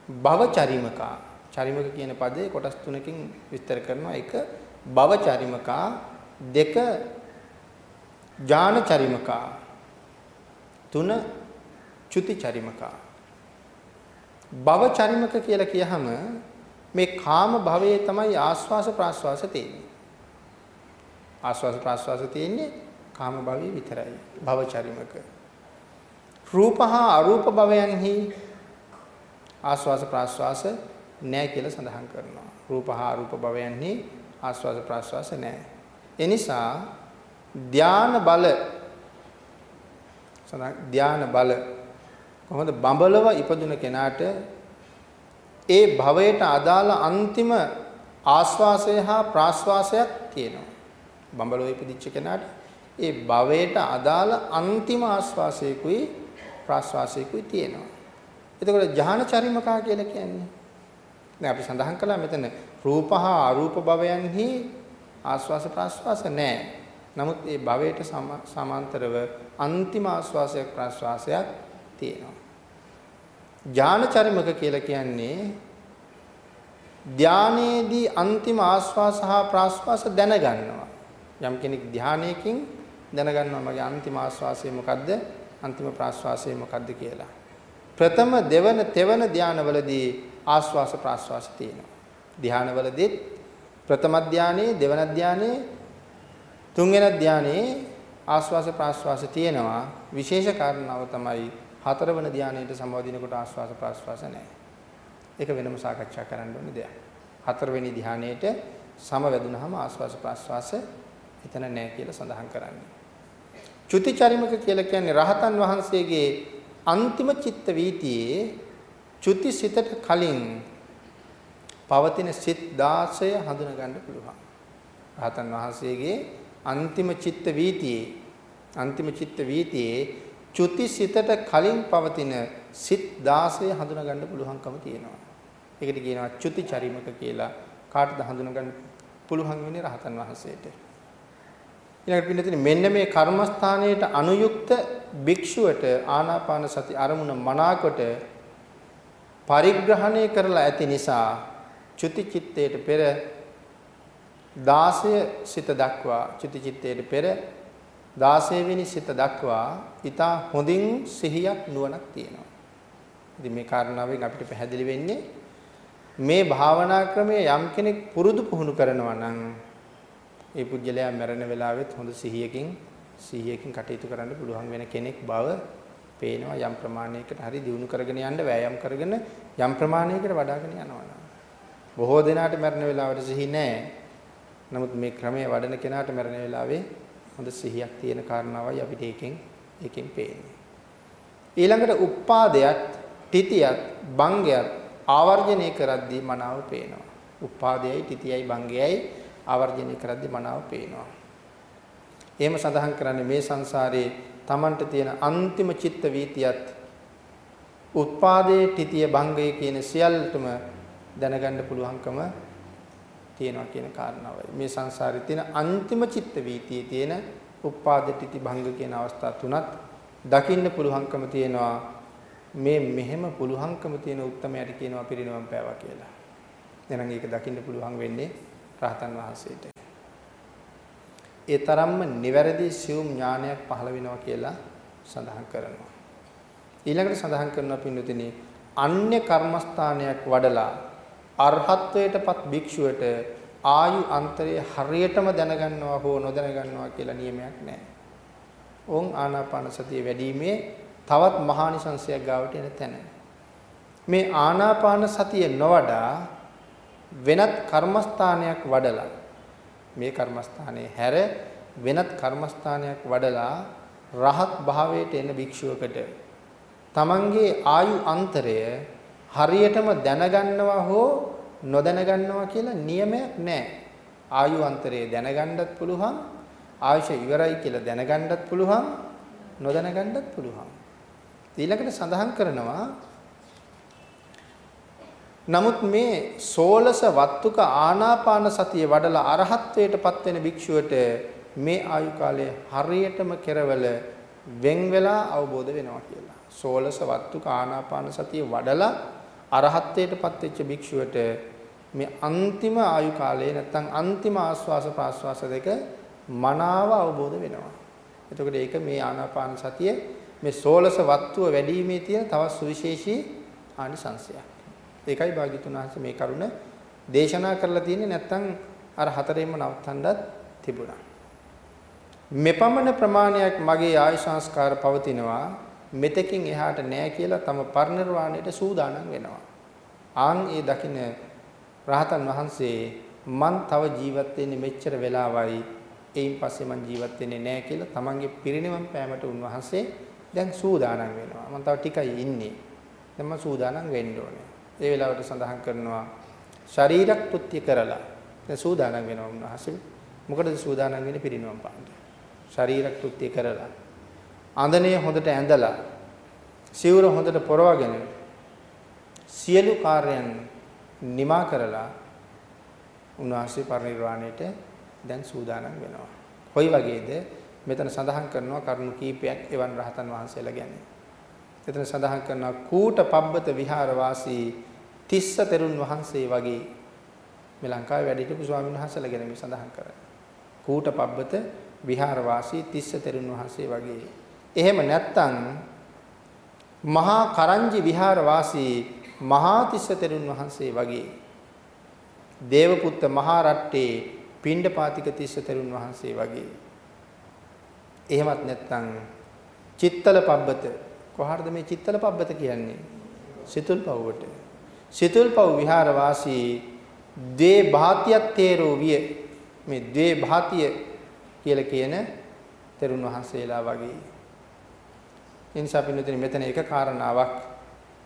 භව චරිමකා. චරිමක කියන පදේ කොටස් තුනකින් විස්තර කරනවා. එක භව චරිමකා, දෙක ඥාන චරිමකා. තුන චුති චරිමකා. භව චරිමක කියලා කියහම මේ කාම භවයේ තමයි ආස්වාස ප්‍රාස්වාස තියෙන්නේ. ආස්වාස ප්‍රාස්වාස තියෙන්නේ කාම භවයේ විතරයි. භව චරිමක. රූප හා අරූප භවයන්හි ආස්වාස ප්‍රාස්වාස නැහැ කියලා සඳහන් කරනවා. රූප හා අරූප භවයන්හි ආස්වාස ප්‍රාස්වාස නැහැ. එනිසා ධාන බල සඳහන් ධාන බල කොහොමද බඹලව ඉපදුන කෙනාට ඒ භවයට අදාළ අන්තිම ආස්වාසය හා ප්‍රාස්වාසයක් තියෙනවා. බඹලව ඉපදිච්ච කෙනාට ඒ භවයට අදාළ අන්තිම ආස්වාසයකුයි ප්‍රාස්වාසයකුයි තියෙනවා. එතකොට ජහන චරිමකා කියලා කියන්නේ දැන් අපි සඳහන් කළා මෙතන රූප හා අරූප භවයන්හි ආස්වාස ප්‍රාස්වාස නැහැ. නමුත් ඒ භවයට සමාන්තරව අන්තිම ආස්වාසයක් ප්‍රාස්වාසයක් තියෙනවා. ඥානචරිමක කියලා කියන්නේ ධානයේදී අන්තිම ආස්වාස හා ප්‍රාස්වාස දැනගන්නවා. යම් කෙනෙක් ධානයකින් දැනගන්නවා මගේ අන්තිම ආස්වාසය මොකද්ද? අන්තිම ප්‍රාස්වාසය මොකද්ද කියලා. ප්‍රථම දෙවන තෙවන ධානවලදී ආස්වාස ප්‍රාස්වාස තියෙනවා. ධානවලදී ප්‍රථම ධානයේ දෙවන ධානයේ තුන්වෙනි ධානයේ ආස්වාස ප්‍රාස්වාස තියෙනවා. විශේෂ කාරණාව තමයි හතරවන ධානයට සම්බන්ධිනකොට ආස්වාස ප්‍රාස්වාස නැහැ. ඒක වෙනම සාකච්ඡා කරන්න ඕනේ දෙයක්. හතරවෙනි ධානයට සමවැදුනහම ආස්වාස ප්‍රාස්වාස එතන නැහැ කියලා සඳහන් කරන්නේ. චුතිචරිමක කියලා කියන්නේ රහතන් වහන්සේගේ අන්තිම චිත්ත වීතියේ චුති සිතට කලින් පවතින සිත් 16 හඳුනා ගන්න පුළුවන්. රහතන් වහන්සේගේ අන්තිම චිත්ත වීතියේ අන්තිම චිත්ත වීතියේ චුති සිතට කලින් පවතින සිත් 16 හඳුනා ගන්න පුළුවන්කම තියෙනවා. ඒකට කියනවා චුති චරිමක කියලා. කාටද හඳුනා ගන්න පුළුවන් වෙන්නේ රහතන් වහන්සේට. ඊළඟට පින්නතිනේ මෙන්න මේ කර්මස්ථානයේට අනුයුක්ත භික්ෂුවට ආනාපාන සති අරමුණ මනාකොට පරිග්‍රහණය කරලා ඇති නිසා චුති චිත්තයට පෙර 16 සිත දක්වා චුති චිත්තයට පෙර 16 වෙනි සිත දක්වා ඊට හොඳින් සිහියක් නුවණක් තියෙනවා. ඉතින් මේ කාරණාවෙන් අපිට පැහැදිලි වෙන්නේ මේ භාවනා ක්‍රමය යම් කෙනෙක් පුරුදු පුහුණු කරනවා නම් ඒ පුජ්‍යලයා මැරෙන වෙලාවෙත් හොඳ සිහියකින් සිහියකින් කටයුතු කරන්න පුළුවන් වෙන කෙනෙක් බව පේනවා යම් ප්‍රමාණයකට හරි දිනු කරගෙන යන්න වෑයම් කරගෙන යම් ප්‍රමාණයකට වඩාගෙන යනවා බොහෝ දෙනාට මැරෙන වෙලාවට සිහි නැහැ. නමුත් මේ ක්‍රමයේ වඩන කෙනාට මැරෙන වෙලාවේ හොඳ සිහියක් තියෙන කාරණාවයි අපිට ඒකෙන් ඒකෙන් පේන්නේ. ඊළඟට උපාදයට, තිතියත්, බංගයත් ආවර්ජනය කරද්දී මනාව පේනවා. උපාදයයි, තිතියයි, බංගයයි ආවර්ජනය කරද්දී මනාව පේනවා. එහෙම සඳහන් කරන්නේ මේ සංසාරේ Tamanට තියෙන අන්තිම චිත්ත වීතියත් උත්පාදයේ තිතිය බංගය කියන සියල්ලටම දැනගන්න පුළුවන්කම තියෙනවා කියන කාරණාවයි. මේ සංසාරේ තියෙන අන්තිම චිත්ත වීතියේ තියෙන උපාද තිති භංග කියන අවස්ථා තුනත් දකින්න පුළුවන්කම තියෙනවා. මේ මෙහෙම පුළුවන්කම තියෙන උත්තරමයට කියනවා පිරිනවම් පෑවා කියලා. එහෙනම් ඒක දකින්න පුළුවන් වෙන්නේ රහතන් වහන්සේට. ඒ තරම්ම නිවැරදි සියුම් ඥානයක් පහළ වෙනවා කියලා සඳහන් කරනවා. ඊළඟට සඳහන් කරනවා පින්නතිනේ අන්‍ය කර්මස්ථානයක් වඩලා අරහත්වයටපත් භික්ෂුවට ආයු අන්තරය හරියටම දැනගන්නවා හෝ නොදැනගන්නවා කියලා නියමයක් නැහැ. ඕන් ආනාපාන සතිය වැඩිීමේ තවත් මහානිසංසයක් ගාවට එන තැන. මේ ආනාපාන සතිය නොවඩා වෙනත් කර්මස්ථානයක් වඩලා මේ කර්මස්ථානයේ හැර වෙනත් කර්මස්ථානයක් වඩලා රහත් භාවයට එන භික්ෂුවකට තමන්ගේ ආයු අන්තරය හරියටම දැනගන්නවා හෝ නොදැනගන්නවා කියලා නියමයක් නැහැ. ආයු අන්තරය දැනගන්නත් පුළුවන්, ආයුෂ ඉවරයි කියලා දැනගන්නත් පුළුවන්, නොදැනගන්නත් පුළුවන්. ඊළඟට සඳහන් කරනවා නමුත් මේ සෝලස වත්තුක ආනාපාන සතිය වඩලා අරහත්ත්වයටපත් වෙන භික්ෂුවට මේ ආයු කාලය හරියටම කෙරවල වෙන් වෙලා අවබෝධ වෙනවා කියලා. සෝලස වත්තුක ආනාපාන සතිය වඩලා අරහත්ත්වයටපත් වෙච්ච භික්ෂුවට මේ අන්තිම ආයු කාලයේ නැත්තම් අන්තිම ආස්වාස ප්‍රාස්වාස දෙක මනාව අවබෝධ වෙනවා. එතකොට ඒක මේ ආනාපාන සතිය මේ සෝලස වත්තුව වැඩිීමේ තියෙන තවත් සුවිශේෂී ආනිසංශයක්. ඒකයි භාග්‍යතුන් වහන්සේ මේ කරුණ දේශනා කරලා තියෙන්නේ නැත්තම් අර හතරෙන්ම නවත්තන්නත් තිබුණා. මෙපමණ ප්‍රමාණයක් මගේ ආයු සංස්කාර පවතිනවා මෙතකින් එහාට නෑ කියලා තම පරිනිර්වාණයට සූදානම් වෙනවා. ආන් ඒ දකින රහතන් වහන්සේ මං තව ජීවත් වෙන්නේ මෙච්චර වෙලාවයි එයින් පස්සේ මං ජීවත් වෙන්නේ නෑ කියලා තමන්ගේ පිරිනිවන් පෑමට උන්වහන්සේ දැන් සූදානම් වෙනවා. මං තව ටිකයි ඉන්නේ. දැන් මං සූදානම් වෙන්න ඕනේ. ඒ වෙලාවට සඳහන් කරනවා ශරීරක් කෘත්‍ය කරලා දැන් සූදානම් වෙනවා උන්වහන්සේ. මොකටද සූදානම් වෙන්නේ පිරිනිවන් පාන්න? ශරීරක් කෘත්‍ය කරලා අඳනේ හොඳට ඇඳලා සිවුර හොඳට පොරවගෙන සියලු කාර්යයන් නිමා කරලා උන්වහන්සේ පරිනිර්වාණයට දැන් සූදානම් වෙනවා. කොයි වගේද? මෙතන සඳහන් කරනවා කරුණු කීපයක් එවන් රහතන් වහන්සේලා ගැන. එතන සඳහන් කරනවා කූට පබ්බත විහාර වාසී තිස්ස තෙරුන් වහන්සේ වගේ මේ ලංකාවේ වැඩ හිටපු ස්වාමීන් වහන්සේලා ගැන මේ සඳහන් කරන්නේ. කූට පබ්බත විහාර වාසී තිස්ස තෙරුන් වහන්සේ වගේ එහෙම නැත්නම් මහා කරංජි විහාර වාසී මහා තිස්ස තෙරුන් වහන්සේ වගේ දේවපුත්ත මහා රට්ටේ පිණ්ඩපාතික තිස්ස තෙරුන් වහන්සේ වගේ. එහෙමත් නැත්නම් චිත්තල පබ්බත. කොහරද මේ චිත්තල පබ්බත කියන්නේ? සිතුල් පව්වට. සිතුල් පව් විහාර වාසී ද්වේ භාතියත් තේරෝ විය. මේ ද්වේ භාතිය කියලා කියන තෙරුන් වහන්සේලා වගේ. ඒ නිසා පින්නතුනි මෙතන එක කාරණාවක්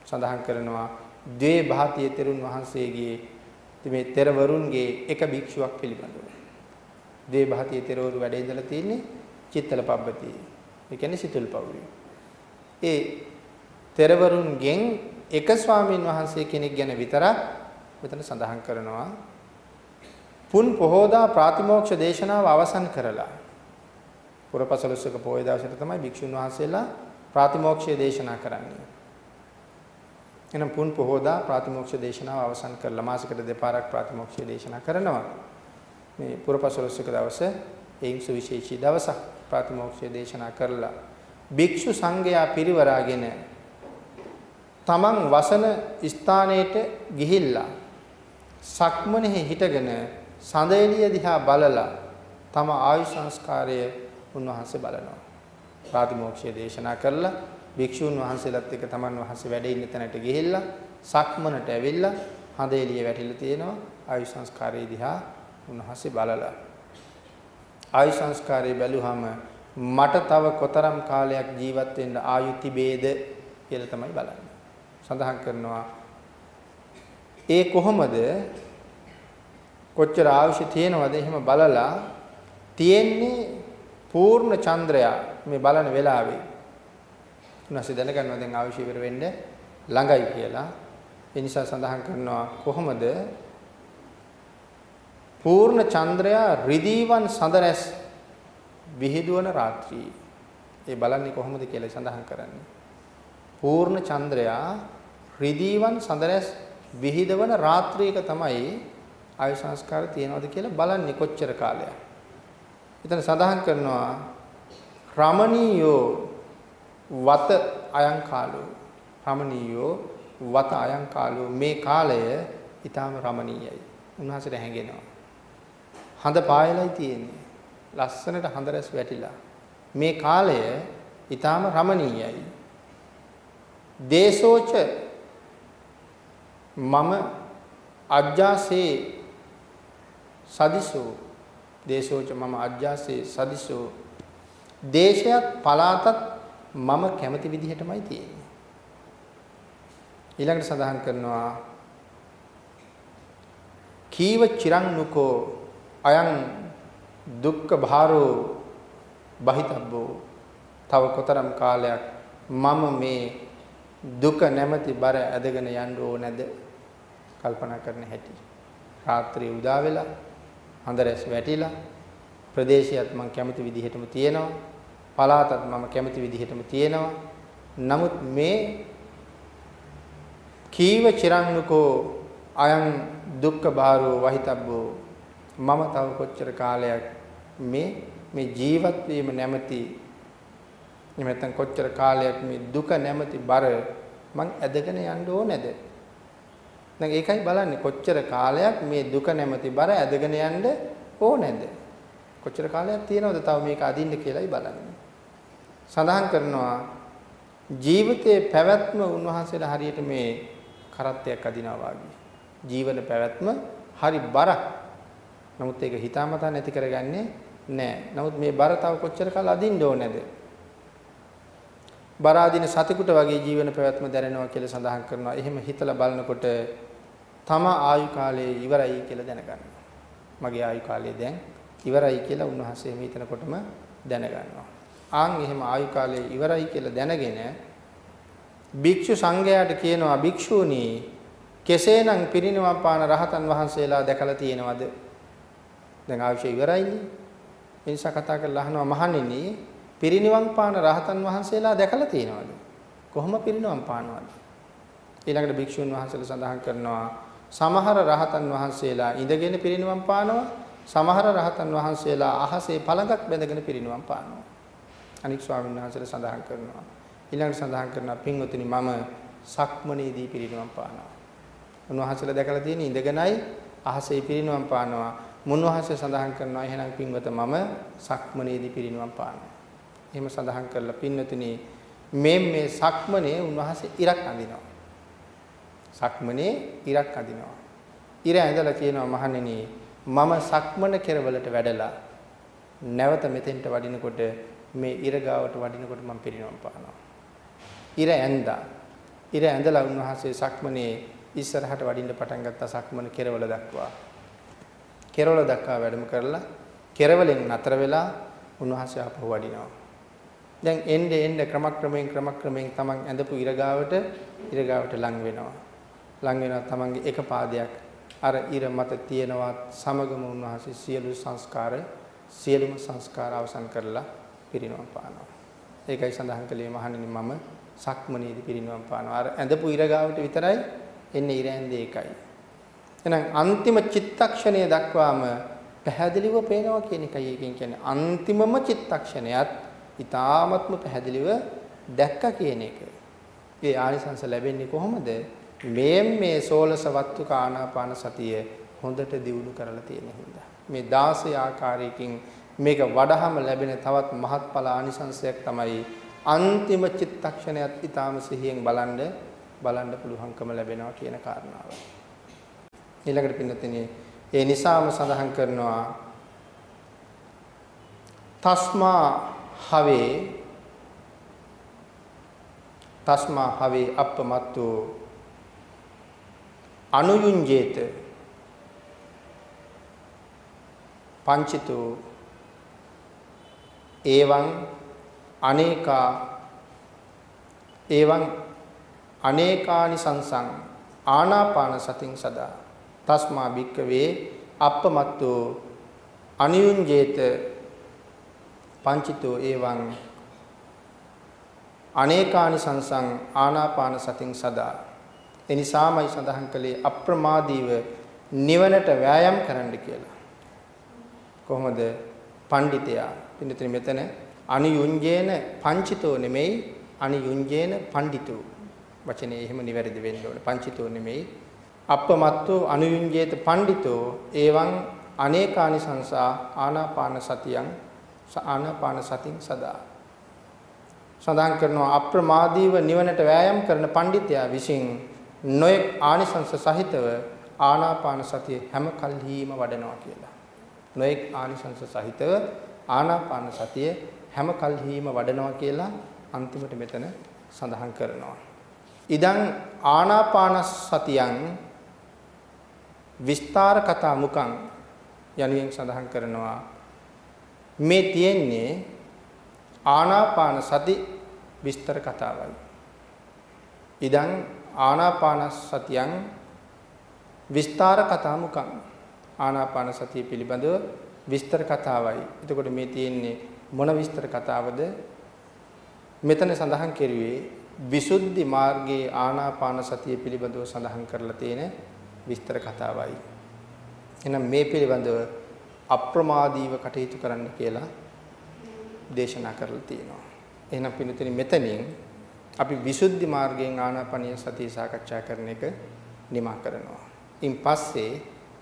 සඳහන් කරනවා ද්වේ භාතිය තෙරුන් වහන්සේගේ මේ තෙරවරුන්ගේ එක භික්ෂුවක් පිළිබඳව. ද්වේ භාතිය තෙරවරු වැඩ ඉඳලා තියෙන්නේ චිත්තල පබ්බතියේ. ඒ කියන්නේ සිතුල් පවුලේ. ඒ තෙරවරුන්ගෙන් එක ස්වාමීන් වහන්සේ කෙනෙක් ගැන විතරක් මෙතන සඳහන් කරනවා. පුන් පොහෝදා ප්‍රාතිමෝක්ෂ දේශනාව අවසන් කරලා පුරපසළොස්වක පොහොය දවසට තමයි භික්ෂුන් වහන්සේලා ප්‍රාතිමෝක්ෂය දේශනා කරන්නේ. එනම් පුන් පොහෝදා ප්‍රාතිමෝක්ෂ දේශනාව අවසන් කරලා මාසෙකට දෙපාරක් ප්‍රාතිමෝක්ෂය දේශනා කරනවා. මේ පුරපසළොස්වක දවසේ එයින් සුවිශේෂී දවසක් ප්‍රාතිමෝක්ෂය දේශනා කරලා භික්ෂු සංඝයා පිරිවරාගෙන තමන් වසන ස්ථානයට ගිහිල්ලා සක්මනේ හිටගෙන සඳෙලිය දිහා බලලා තම ආයු සංස්කාරය උන්වහන්සේ බලනවා. ප්‍රාතිමෝක්ෂය දේශනා කරලා භික්ෂුන් වහන්සේලාත් එක්ක තමන් වහන්සේ වැඩ ඉන්න තැනට ගිහිල්ලා සක්මනට ඇවිල්ලා හඳෙලිය වැටිලා තියෙනවා ආයු සංස්කාරය දිහා උන්වහන්සේ බලලා. ආයු සංස්කාරය බැලුවහම මට තව කොතරම් කාලයක් ජීවත් වෙන්න ආයු තිබේද කියලා තමයි බලන්නේ. සඳහන් කරනවා ඒ කොහොමද කොච්චර අවශ්‍ය තියෙනවද එහෙම බලලා තියෙන්නේ පූර්ණ චන්ද්‍රයා මේ බලන වෙලාවේ. උන්වහන්සේ දැනගන්නවා දැන් අවශ්‍ය ඉවර වෙන්න ළඟයි කියලා. ඒ නිසා සඳහන් කරනවා කොහොමද? පූර්ණ චන්ද්‍රයා රිදීවන් සඳරැස් විහිදුවන රාත්‍රී ඒ බලන්නේ කොහොමද කියලා සඳහන් කරන්නේ. පූර්ණ චන්ද්‍රයා රිදීවන් සඳරැස් විහිදවන රාත්‍රියක තමයි ආයු සංස්කාර තියෙනවද කියලා බලන්නේ කොච්චර කාලයක්. එතන සඳහන් කරනවා රමණීයෝ වත අයං කාලෝ රමණීයෝ වත අයං කාලෝ මේ කාලය ඊටාම රමණීයයි. උන්වහන්සේට හැඟෙනවා. හඳ පායලයි තියෙන්නේ. ලස්සනට හඳ රැස් වැටිලා. මේ කාලය ඊටාම රමණීයයි. දේශෝච මම අජ්ජාසේ සදිසෝ දේශෝච මම අජ්ජාසේ සදිසෝ දේශයත් පලාතත් මම කැමති විදිහටමයි තියෙන්නේ. ඊළඟට සඳහන් කරනවා කීව චිරංනුකෝ අයං දුක්ඛ භාරෝ බහිතබ්බෝ. තව කොතරම් කාලයක් මම මේ දුක නැමැති බර ඇදගෙන යන්න ඕනේද? කල්පනා කරන හැටි. රාත්‍රිය උදා වෙලා හඳරැස් වැටිලා ප්‍රදේශයත් මම කැමති විදිහටම තියෙනවා. පළාතත් මම කැමති විදිහටම තියෙනවා. නමුත් මේ කීව චිරංනුකෝ අයං දුක්ඛ බාරෝ වහිතබ්බෝ මම තව කොච්චර කාලයක් මේ මේ ජීවත් වීම නැමැති එහෙම නැත්නම් කොච්චර කාලයක් මේ දුක නැමැති බර මං ඇදගෙන යන්න ඕනේද? දැන් ඒකයි බලන්නේ කොච්චර කාලයක් මේ දුක නැමැති බර ඇදගෙන යන්න ඕනේද? කොච්චර කාලයක් තියෙනවද තව මේක අදින්න කියලායි බලන්නේ. සඳහන් කරනවා ජීවිතයේ පැවැත්ම උන්වහන්සේලා හරියට මේ කරත්තයක් අදිනවා වගේ. ජීවන පැවැත්ම හරි බරක්. නමුත් ඒක හිතාමතා නැති කරගන්නේ නැහැ. නමුත් මේ බර තව කොච්චර කාල අදින්න ඕනේද? බරාදින සතෙකුට වගේ ජීවන පැවැත්ම දැනෙනවා කියලා සඳහන් කරනවා. එහෙම හිතලා බලනකොට තම ආයු කාලය ඉවරයි කියලා දැනගන්නවා. මගේ ආයු කාලය දැන් ඉවරයි කියලා උන්වහන්සේ මේ හිතනකොටම දැනගන්නවා. ආන් එහෙම ආයු කාලය ඉවරයි කියලා දැනගෙන භික්ෂු සංඝයාට කියනවා භික්ෂූනි කෙසේනම් පිරිනිවන් පාන රහතන් වහන්සේලා දැකලා තියෙනවද? දැන් ආයුෂ ඉවරයිනේ. ඒ නිසා කතා කරලා අහනවා මහණෙනි පිරිනිවන් පාන රහතන් වහන්සේලා දැකලා තියෙනවද? කොහොම පිරිනිවන් පානවද? ඊළඟට භික්ෂුන් වහන්සේලා සඳහන් කරනවා සමහර රහතන් වහන්සේලා ඉඳගෙන පිරිනිවන් පානවා සමහර රහතන් වහන්සේලා අහසේ පළඟක් බැඳගෙන පිරිනිවන් පානවා. අනික් ස්වාමීන් වහන්සේලා සඳහන් කරනවා ඊළඟට සඳහන් කරනවා පින්වතුනි මම සක්මනේදී පිරිනිවන් පානවා. උන්වහන්සේලා දැකලා තියෙන ඉඳගෙනයි අහසේ පිරිනිවන් පානවා. මුන්වහන්සේ සඳහන් කරනවා එහෙනම් පින්වත මම සක්මනේදී පිරිනිවන් පානවා. එහෙම සඳහන් කරලා පින්නතුනි මේ මේ සක්මනේ උන්වහන්සේ ඉරක් අඳිනවා. සක්මනේ ඉරක් අඳිනවා. ඉර ඇඳලා කියනවා මහණෙනි මම සක්මන කෙරවලට වැඩලා නැවත මෙතෙන්ට වඩිනකොට මේ ඉර ගාවට වඩිනකොට මම පිරිනවම් පානවා. ඉර ඇඳා. ඉර ඇඳලා උන්වහන්සේ සක්මනේ ඉස්සරහට වඩින්න පටන් ගත්තා සක්මන කෙරවල දක්වා. කෙරවල දක්වා වැඩම කරලා කෙරවලෙන් නතර වෙලා උන්වහන්සේ ආපහු වඩිනවා. දැන් එnde එnde ක්‍රමක්‍රමයෙන් ක්‍රමක්‍රමයෙන් තමන් ඇඳපු ඉරගාවට ඉරගාවට ලං වෙනවා. ලං වෙනවා තමන්ගේ එක පාදයක් අර ඉර මත තියෙනවා සමගම උන්වහන්සේ සියලු සංස්කාර සියලුම සංස්කාර අවසන් කරලා පිරිනවම් පානවා. ඒකයි සඳහන් කළේ මහණෙනි මම සක්මනේදී පිරිනවම් පානවා. අර ඇඳපු ඉරගාවට විතරයි එන්නේ ඉර ඇඳේ එකයි. එහෙනම් අන්තිම චිත්තක්ෂණය දක්වාම පැහැදිලිව පේනවා කියන එකයි ඒකෙන් කියන්නේ. අන්තිමම චිත්තක්ෂණයත් ඊ타ත්ම පැහැදිලිව දැක්ක කියන එක. ඒ ආනිසංස ලැබෙන්නේ කොහොමද? මේ මේ සෝලස වත්තු කානාපාන සතිය හොඳට දියුණු කරලා තියෙන හින්දා. මේ 16 ආකාරයකින් මේක වඩහම ලැබෙන තවත් මහත්ඵල ආනිසංසයක් තමයි අන්තිම චිත්තක්ෂණයත් ඊටාම සිහියෙන් බලන්න බලන්න පුළුවන්කම ලැබෙනවා කියන කාරණාව. ඊළඟට පින්නතනේ ඒ නිසාම සඳහන් කරනවා තස්මා හවේ තස්මා හවේ අප්පමත්තු අනුයුංජේත පංචිතු එවං අනේකා එවං අනේකානි සංසං ආනාපාන සතින් සදා තස්මා භික්කවේ අප්පමත්තෝ අනියුංජේත පංචිතෝ එවං අනේකානි සංසං ආනාපාන සතින් සදා. එනිසාමයි සඳහන් කළේ අප්‍රමාදීව නිවනට වෑයම් කරන්න කියලා. කොහොමද? පඬිතයා පින්නතර මෙතන අනියුංජේන පංචිතෝ නෙමෙයි අනියුංජේන පඬිතෝ වචනේ එහෙම නිවැරදි වෙන්න ඕනේ. පංචිතෝ නෙමෙයි අප්පමත්තෝ අනුයුංජේත පඬිතෝ එවං අනේකානි සංසා ආනාපාන සතියං ආනාපාන සතින් සදා සඳහන් කරනවා අප්‍රමාදීව නිවනට වෑයම් කරන පඬිතයා විසින් නොයෙක් ආනිසංස සහිතව ආනාපාන සතිය හැම කල්හිම වඩනවා කියලා. නොයෙක් ආනිසංස සහිතව ආනාපාන සතිය හැම කල්හිම වඩනවා කියලා අන්තිමට මෙතන සඳහන් කරනවා. ඉදං ආනාපාන සතියං විස්තර කතා මුකං යනුවෙන් සඳහන් කරනවා මේ තියෙන්නේ ආනාපාන සති විස්තර කතාවයි. ඉදං ආනාපාන සතියං විස්තර කතා මුකං ආනාපාන සතිය පිළිබඳව විස්තර කතාවයි. එතකොට මේ තියෙන්නේ මොන විස්තර කතාවද? මෙතන සඳහන් කෙරුවේ විසුද්ධි මාර්ගයේ ආනාපාන සතිය පිළිබඳව සඳහන් කරලා තියෙන විස්තර කතාවයි. එහෙනම් මේ පිළිබඳව අප්‍රමාදීව කටයුතු කරන්න කියලා දේශනා කරලා තියෙනවා. එහෙනම් පින්තුනි මෙතනින් අපි විසුද්ධි මාර්ගයෙන් ආනාපානිය සතිය සාකච්ඡා කරන එක නිමා කරනවා. ඉන් පස්සේ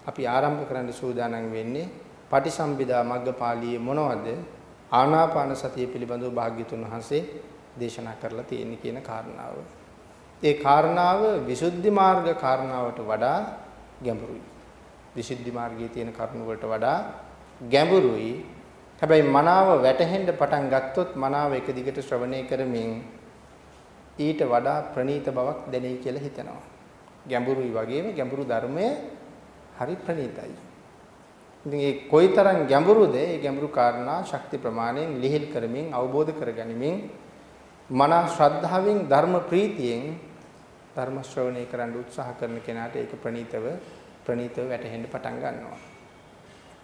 අපි ආරම්භ කරන්න සූදානම් වෙන්නේ පටිසම්භිදා මග්ගපාළියේ මොනවද ආනාපාන සතිය පිළිබඳව භාග්‍යතුන් වහන්සේ දේශනා කරලා තියෙන්නේ කියන කාරණාව. ඒ කාරණාව විසුද්ධි මාර්ග කාරණාවට වඩා ගැඹුරුයි. විසුද්ධි මාර්ගයේ තියෙන කරුණු වලට වඩා ගැඹුරුයි. හැබැයි මනාව වැටහෙන්න පටන් ගත්තොත් මනාව එක දිගට ශ්‍රවණය කරමින් ඊට වඩා ප්‍රණීත බවක් දැනෙයි කියලා හිතනවා. ගැඹුරුයි වගේම ගැඹුරු ධර්මය හරි ප්‍රණීතයි. ඉතින් ඒ කොයිතරම් ගැඹුරුද ඒ ගැඹුරු කාරණා ශක්ති ප්‍රමාණයෙන් ලිහිල් කරමින් අවබෝධ කරගනිමින් මනා ශ්‍රද්ධාවෙන් ධර්ම ප්‍රීතියෙන් ධර්ම ශ්‍රවණය කරන්න උත්සාහ කරන කෙනාට ඒක ප්‍රණීතව ප්‍රණීතව වැටහෙන්න පටන් ගන්නවා.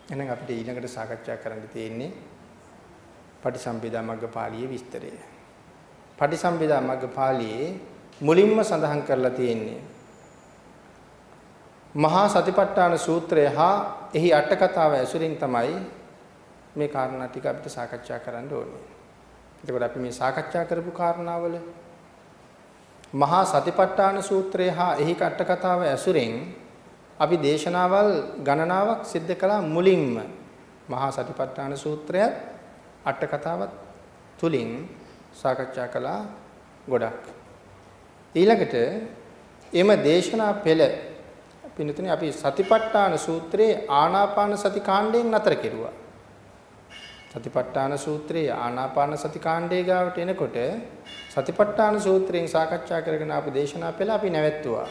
එහෙනම් අපිට ඊළඟට සාකච්ඡා කරන්න තියෙන්නේ පටිසම්භිදා මග්ගපාළියේ විස්තරය. පටිසම්භිදා මග්ගපාළියේ මුලින්ම සඳහන් කරලා තියෙන්නේ මහා සතිපට්ඨාන සූත්‍රය හා එහි අට කතාව ඇසුරින් තමයි මේ කාරණා ටික අපිට සාකච්ඡා කරන්න ඕනේ. එතකොට අපි මේ සාකච්ඡා කරපු කාරණාවල මහා සතිපට්ඨාන සූත්‍රය හා එහි අට කතාව ඇසුරින් අපි දේශනාවල් ගණනාවක් සිද්ධ කළා මුලින්ම මහා සතිපට්ඨාන සූත්‍රයත් අට කතාවත් තුලින් සාකච්ඡා කළා ගොඩක්. ඊළඟට එම දේශනා පෙළ පින්තුනේ අපි සතිපට්ඨාන සූත්‍රයේ ආනාපාන සති කාණ්ඩයෙන් නතර කෙරුවා. සතිපට්ඨාන සූත්‍රයේ ආනාපාන සති කාණ්ඩයේ ගාවට එනකොට සතිපට්ඨාන සූත්‍රයෙන් සාකච්ඡා කරගෙන ආපු දේශනා පෙළ අපි නැවැත්තුවා.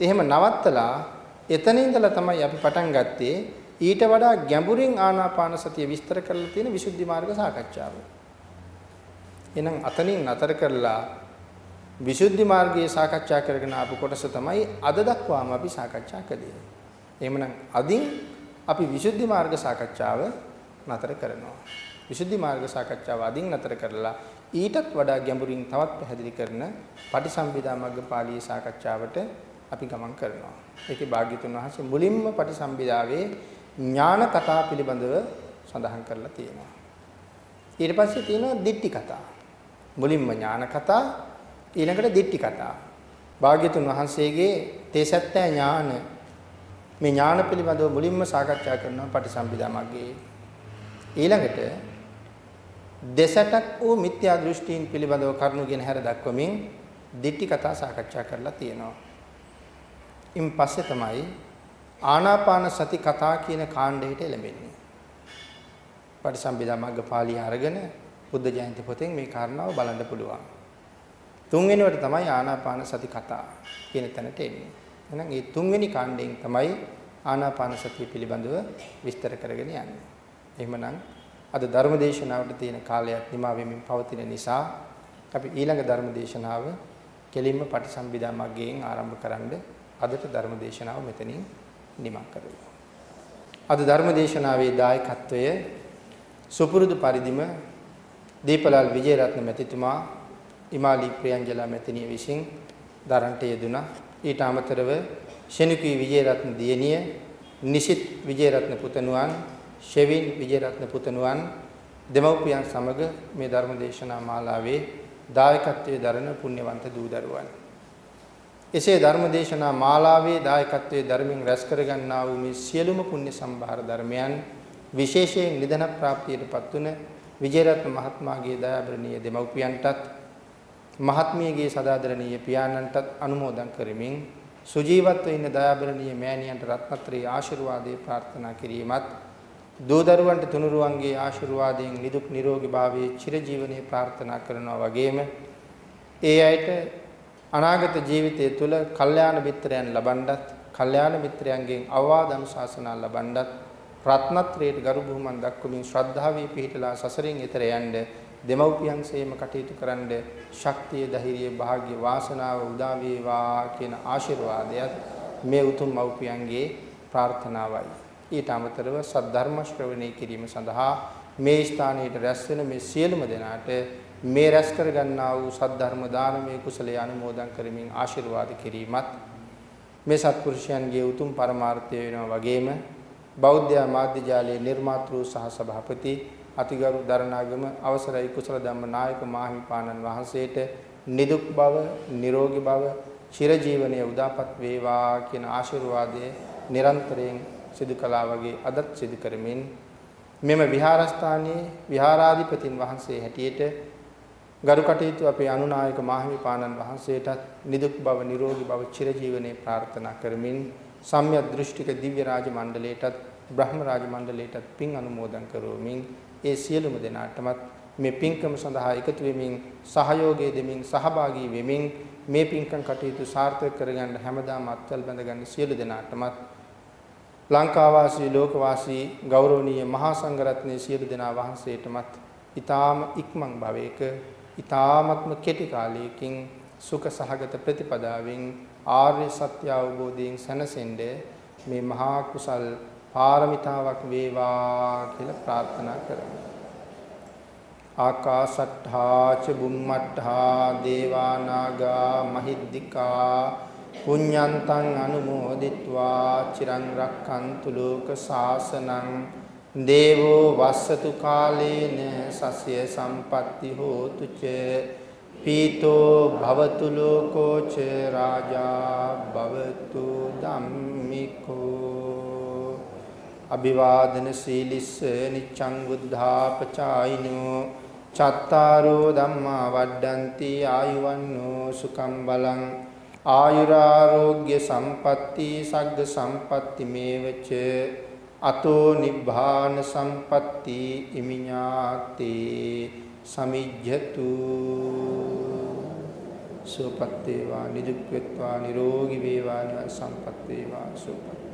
එහෙම නවත්තලා එතන ඉඳලා තමයි අපි පටන් ගත්තේ ඊට වඩා ගැඹුරින් ආනාපාන සතිය විස්තර කරලා තියෙන විසුද්ධි මාර්ග සාකච්ඡාව. එහෙනම් අතනින් නතර කරලා විසුද්ධි මාර්ගයේ සාකච්ඡා කරගෙන ආපු කොටස තමයි අද දක්වාම අපි සාකච්ඡා කළේ. එහෙමනම් අදින් අපි විසුද්ධි මාර්ග සාකච්ඡාව නතර කරනවා. විසුද්ධි මාර්ග සාකච්ඡාව අදින් නතර කරලා ඊටත් වඩා ගැඹුරින් තවත් පැහැදිලි කරන පටිසම්භිදා මග්ග පාළියේ සාකච්ඡාවට අපි ගමන් කරනවා. ඒකේ භාග්‍යතුන් වහන්සේ මුලින්ම පටිසම්භිදාවේ ඥාන කතා පිළිබඳව සඳහන් කරලා තියෙනවා. ඊට පස්සේ තියෙනවා දිට්ටි කතා. මුලින්ම ඥාන කතා ඊළඟට දිට්ටි කතා. භාග්‍යතුන් වහන්සේගේ තේසත්ත්‍ය ඥාන මේ ඥාන පිළිබඳව මුලින්ම සාකච්ඡා කරනවා පටිසම්භිදා මග්ගයේ. ඊළඟට දෙසටක් වූ මිත්‍යා දෘෂ්ටීන් පිළිබඳව කරුණුගෙන හැර දක්වමින් දිට්ටි කතා සාකච්ඡා කරලා තියෙනවා. ඉන් පස්සේ තමයි ආනාපාන සති කතා කියන කාණ්ඩයට එළඹෙන්නේ. පටිසම්භිදා මග්ග පාළිය අරගෙන බුද්ධ ජයන්ති පොතෙන් මේ කාරණාව බලන්න පුළුවන්. තුන්වෙනිවට තමයි ආනාපාන සති කතා කියන තැනට එන්නේ. එහෙනම් මේ තුන්වෙනි කාණ්ඩයෙන් තමයි ආනාපාන සතිය පිළිබඳව විස්තර කරගෙන යන්නේ. එහෙමනම් අද ධර්ම දේශනාවට තියෙන කාලයක් නිමා වෙමින් පවතින නිසා අපි ඊළඟ ධර්ම දේශනාව කෙලින්ම පටිසම්භිදා මග්ගයෙන් ආරම්භ කරන්න අදට ධර්ම දේශනාව මෙතනින් නිමා කරමු. අද ධර්ම දේශනාවේ දායකත්වය සුපුරුදු පරිදිම දීපලාල් විජේරත්න මැතිතුමා ඉමාලි ප්‍රියංජලා මැතිණිය විසින් දරන්ට යෙදුණා. ඊට අමතරව ශෙනුකී විජේරත්න දියණිය, නිසිත් විජේරත්න පුතණුවන් ෂෙවින් විජේරත්න පුතණුවන් දෙමව්පියන් සමග මේ ධර්ම දේශනා මාලාවේ දායකත්වයේ දරන පුණ්‍යවන්ත දූ දරුවන්. එසේ ධර්ම දේශනා මාලාවේ දායකත්වයේ ධර්මයෙන් රැස් කරගන්නා වූ මේ සියලුම පුණ්‍ය සම්භාර ධර්මයන් විශේෂයෙන් නිදන ප්‍රාප්තියටපත් වුණ විජේරත්න මහත්මයාගේ දයාබරණීය දෙමව්පියන්ටත් මහත්මියගේ සදාදරණීය පියාණන්ටත් අනුමෝදන් කරමින් සුජීවත්ව ඉන්න දයාබරණීය මෑණියන්ට රත්නත්‍රී ආශිර්වාදේ ප්‍රාර්ථනා කිරීමත් දූ දරුවන්ට තුනුරුවන්ගේ ආශිර්වාදයෙන් නිදුක් නිරෝගී භාවයේ චිරජීවනයේ ප්‍රාර්ථනා කරනවා වගේම ඒ අයට අනාගත ජීවිතය තුළ කල්යාණ මිත්‍රයන් ලබනවත් කල්යාණ මිත්‍රයන්ගෙන් අවවාද අනුශාසනා ලබනවත් රත්නත්‍රයට ගරු බුහුමන් දක්වමින් ශ්‍රද්ධාවේ පිහිටලා සසරින් එතර යන්න දෙමව්පියන් සේම කටයුතු කරන්න ශක්තිය ධෛර්යය වාග්ය වාසනාව උදා වේවා කියන ආශිර්වාදයත් මේ උතුම් මව්පියන්ගේ ප්‍රාර්ථනාවයි. ඊට අමතරව සද්ධර්ම ශ්‍රවණය කිරීම සඳහා මේ ස්ථානයේ රැස් වෙන මේ සියලුම දෙනාට මේ රැස් කර ගන්නා වූ සද්ධර්ම දානමය කුසලයේ අනුමෝදන් කරමින් ආශිර්වාද කිරීමත් මේ සත්පුරුෂයන්ගේ උතුම් පරමාර්ථය වෙනවා වගේම බෞද්ධ මාධ්‍ය ජාලයේ නිර්මාතෘ සහ සභාපති අතිගරු දරණාගම අවසරයි කුසල ධම්ම නායක මාහිමිපාණන් වහන්සේට නිදුක් බව නිරෝගී බව චිරජීවනයේ උදාපත් වේවා කියන ආශිර්වාදයේ නිරන්තරයෙන් සිදු කළා වගේ අදත් සිදු කරමින් මෙම විහාරස්ථානයේ විහාරාධිපතින් වහන්සේ හැටියට ගරු කටයුතු අපේ අනුනායක මාහිමිපාණන් වහන්සේටත් නිදුක් බව නිරෝගී බව චිරජීවනයේ ප්‍රාර්ථනා කරමින් සම්‍යක් දෘෂ්ටික දිව්‍ය රාජ මණ්ඩලයටත් බ්‍රහ්ම රාජ මණ්ඩලයටත් පින් අනුමෝදන් කරවමින් ඒ සියලුම දෙනාටමත් මේ පින්කම සඳහා එකතු වෙමින් සහයෝගය දෙමින් සහභාගී වෙමින් මේ පින්කම් කටයුතු සාර්ථක කරගන්න හැමදාම අත්වල බැඳගන්න සියලු දෙනාටමත් ලංකාවාසී ලෝකවාසී ගෞරවනීය මහා සංඝරත්නයේ සියලු දෙනා වහන්සේටමත් ඊ타ම ඉක්මන් භවයක ඊ타ත්ම කෙටි කාලයකින් සුඛ සහගත ප්‍රතිපදාවෙන් ආර්ය සත්‍ය අවබෝධයෙන් සැනසෙන්නේ මේ මහා කුසල් පාරමිතාවක් වේවා කියලා ප්‍රාර්ථනා කරමි. ආකාසට්ඨා ච බුම්මට්ඨා දේවා නාග මහිද්దికා පුඤ්ඤන්තං අනුමෝදිත්වා චිරන් රක්ඛන්තු ලෝක සාසනං දේවෝ වස්සතු කාලේන සස්ය සම්පatti හෝතු ච පීතෝ භවතු ලෝකෝ ච රාජා භවතු ධම්මිකෝ අභිවාදන සීලිස්ස නිච්ඡං බුද්ධාපචායිනෝ චත්තාරෝ ධම්මා වඩ්ඩಂತಿ ආයුවන්නෝ සුකම් බලං ආයුරාරෝග්‍ය සම්පatti සග්ග සම්පatti මේවච අතෝ නිබ්බාන සම්පatti ඉමිඤාති සමිජ්ජතු සුවපත් වේවා නිදුක් වේවා නිරෝගී වේවා නිවන් සම්පත් වේවා සුවපත්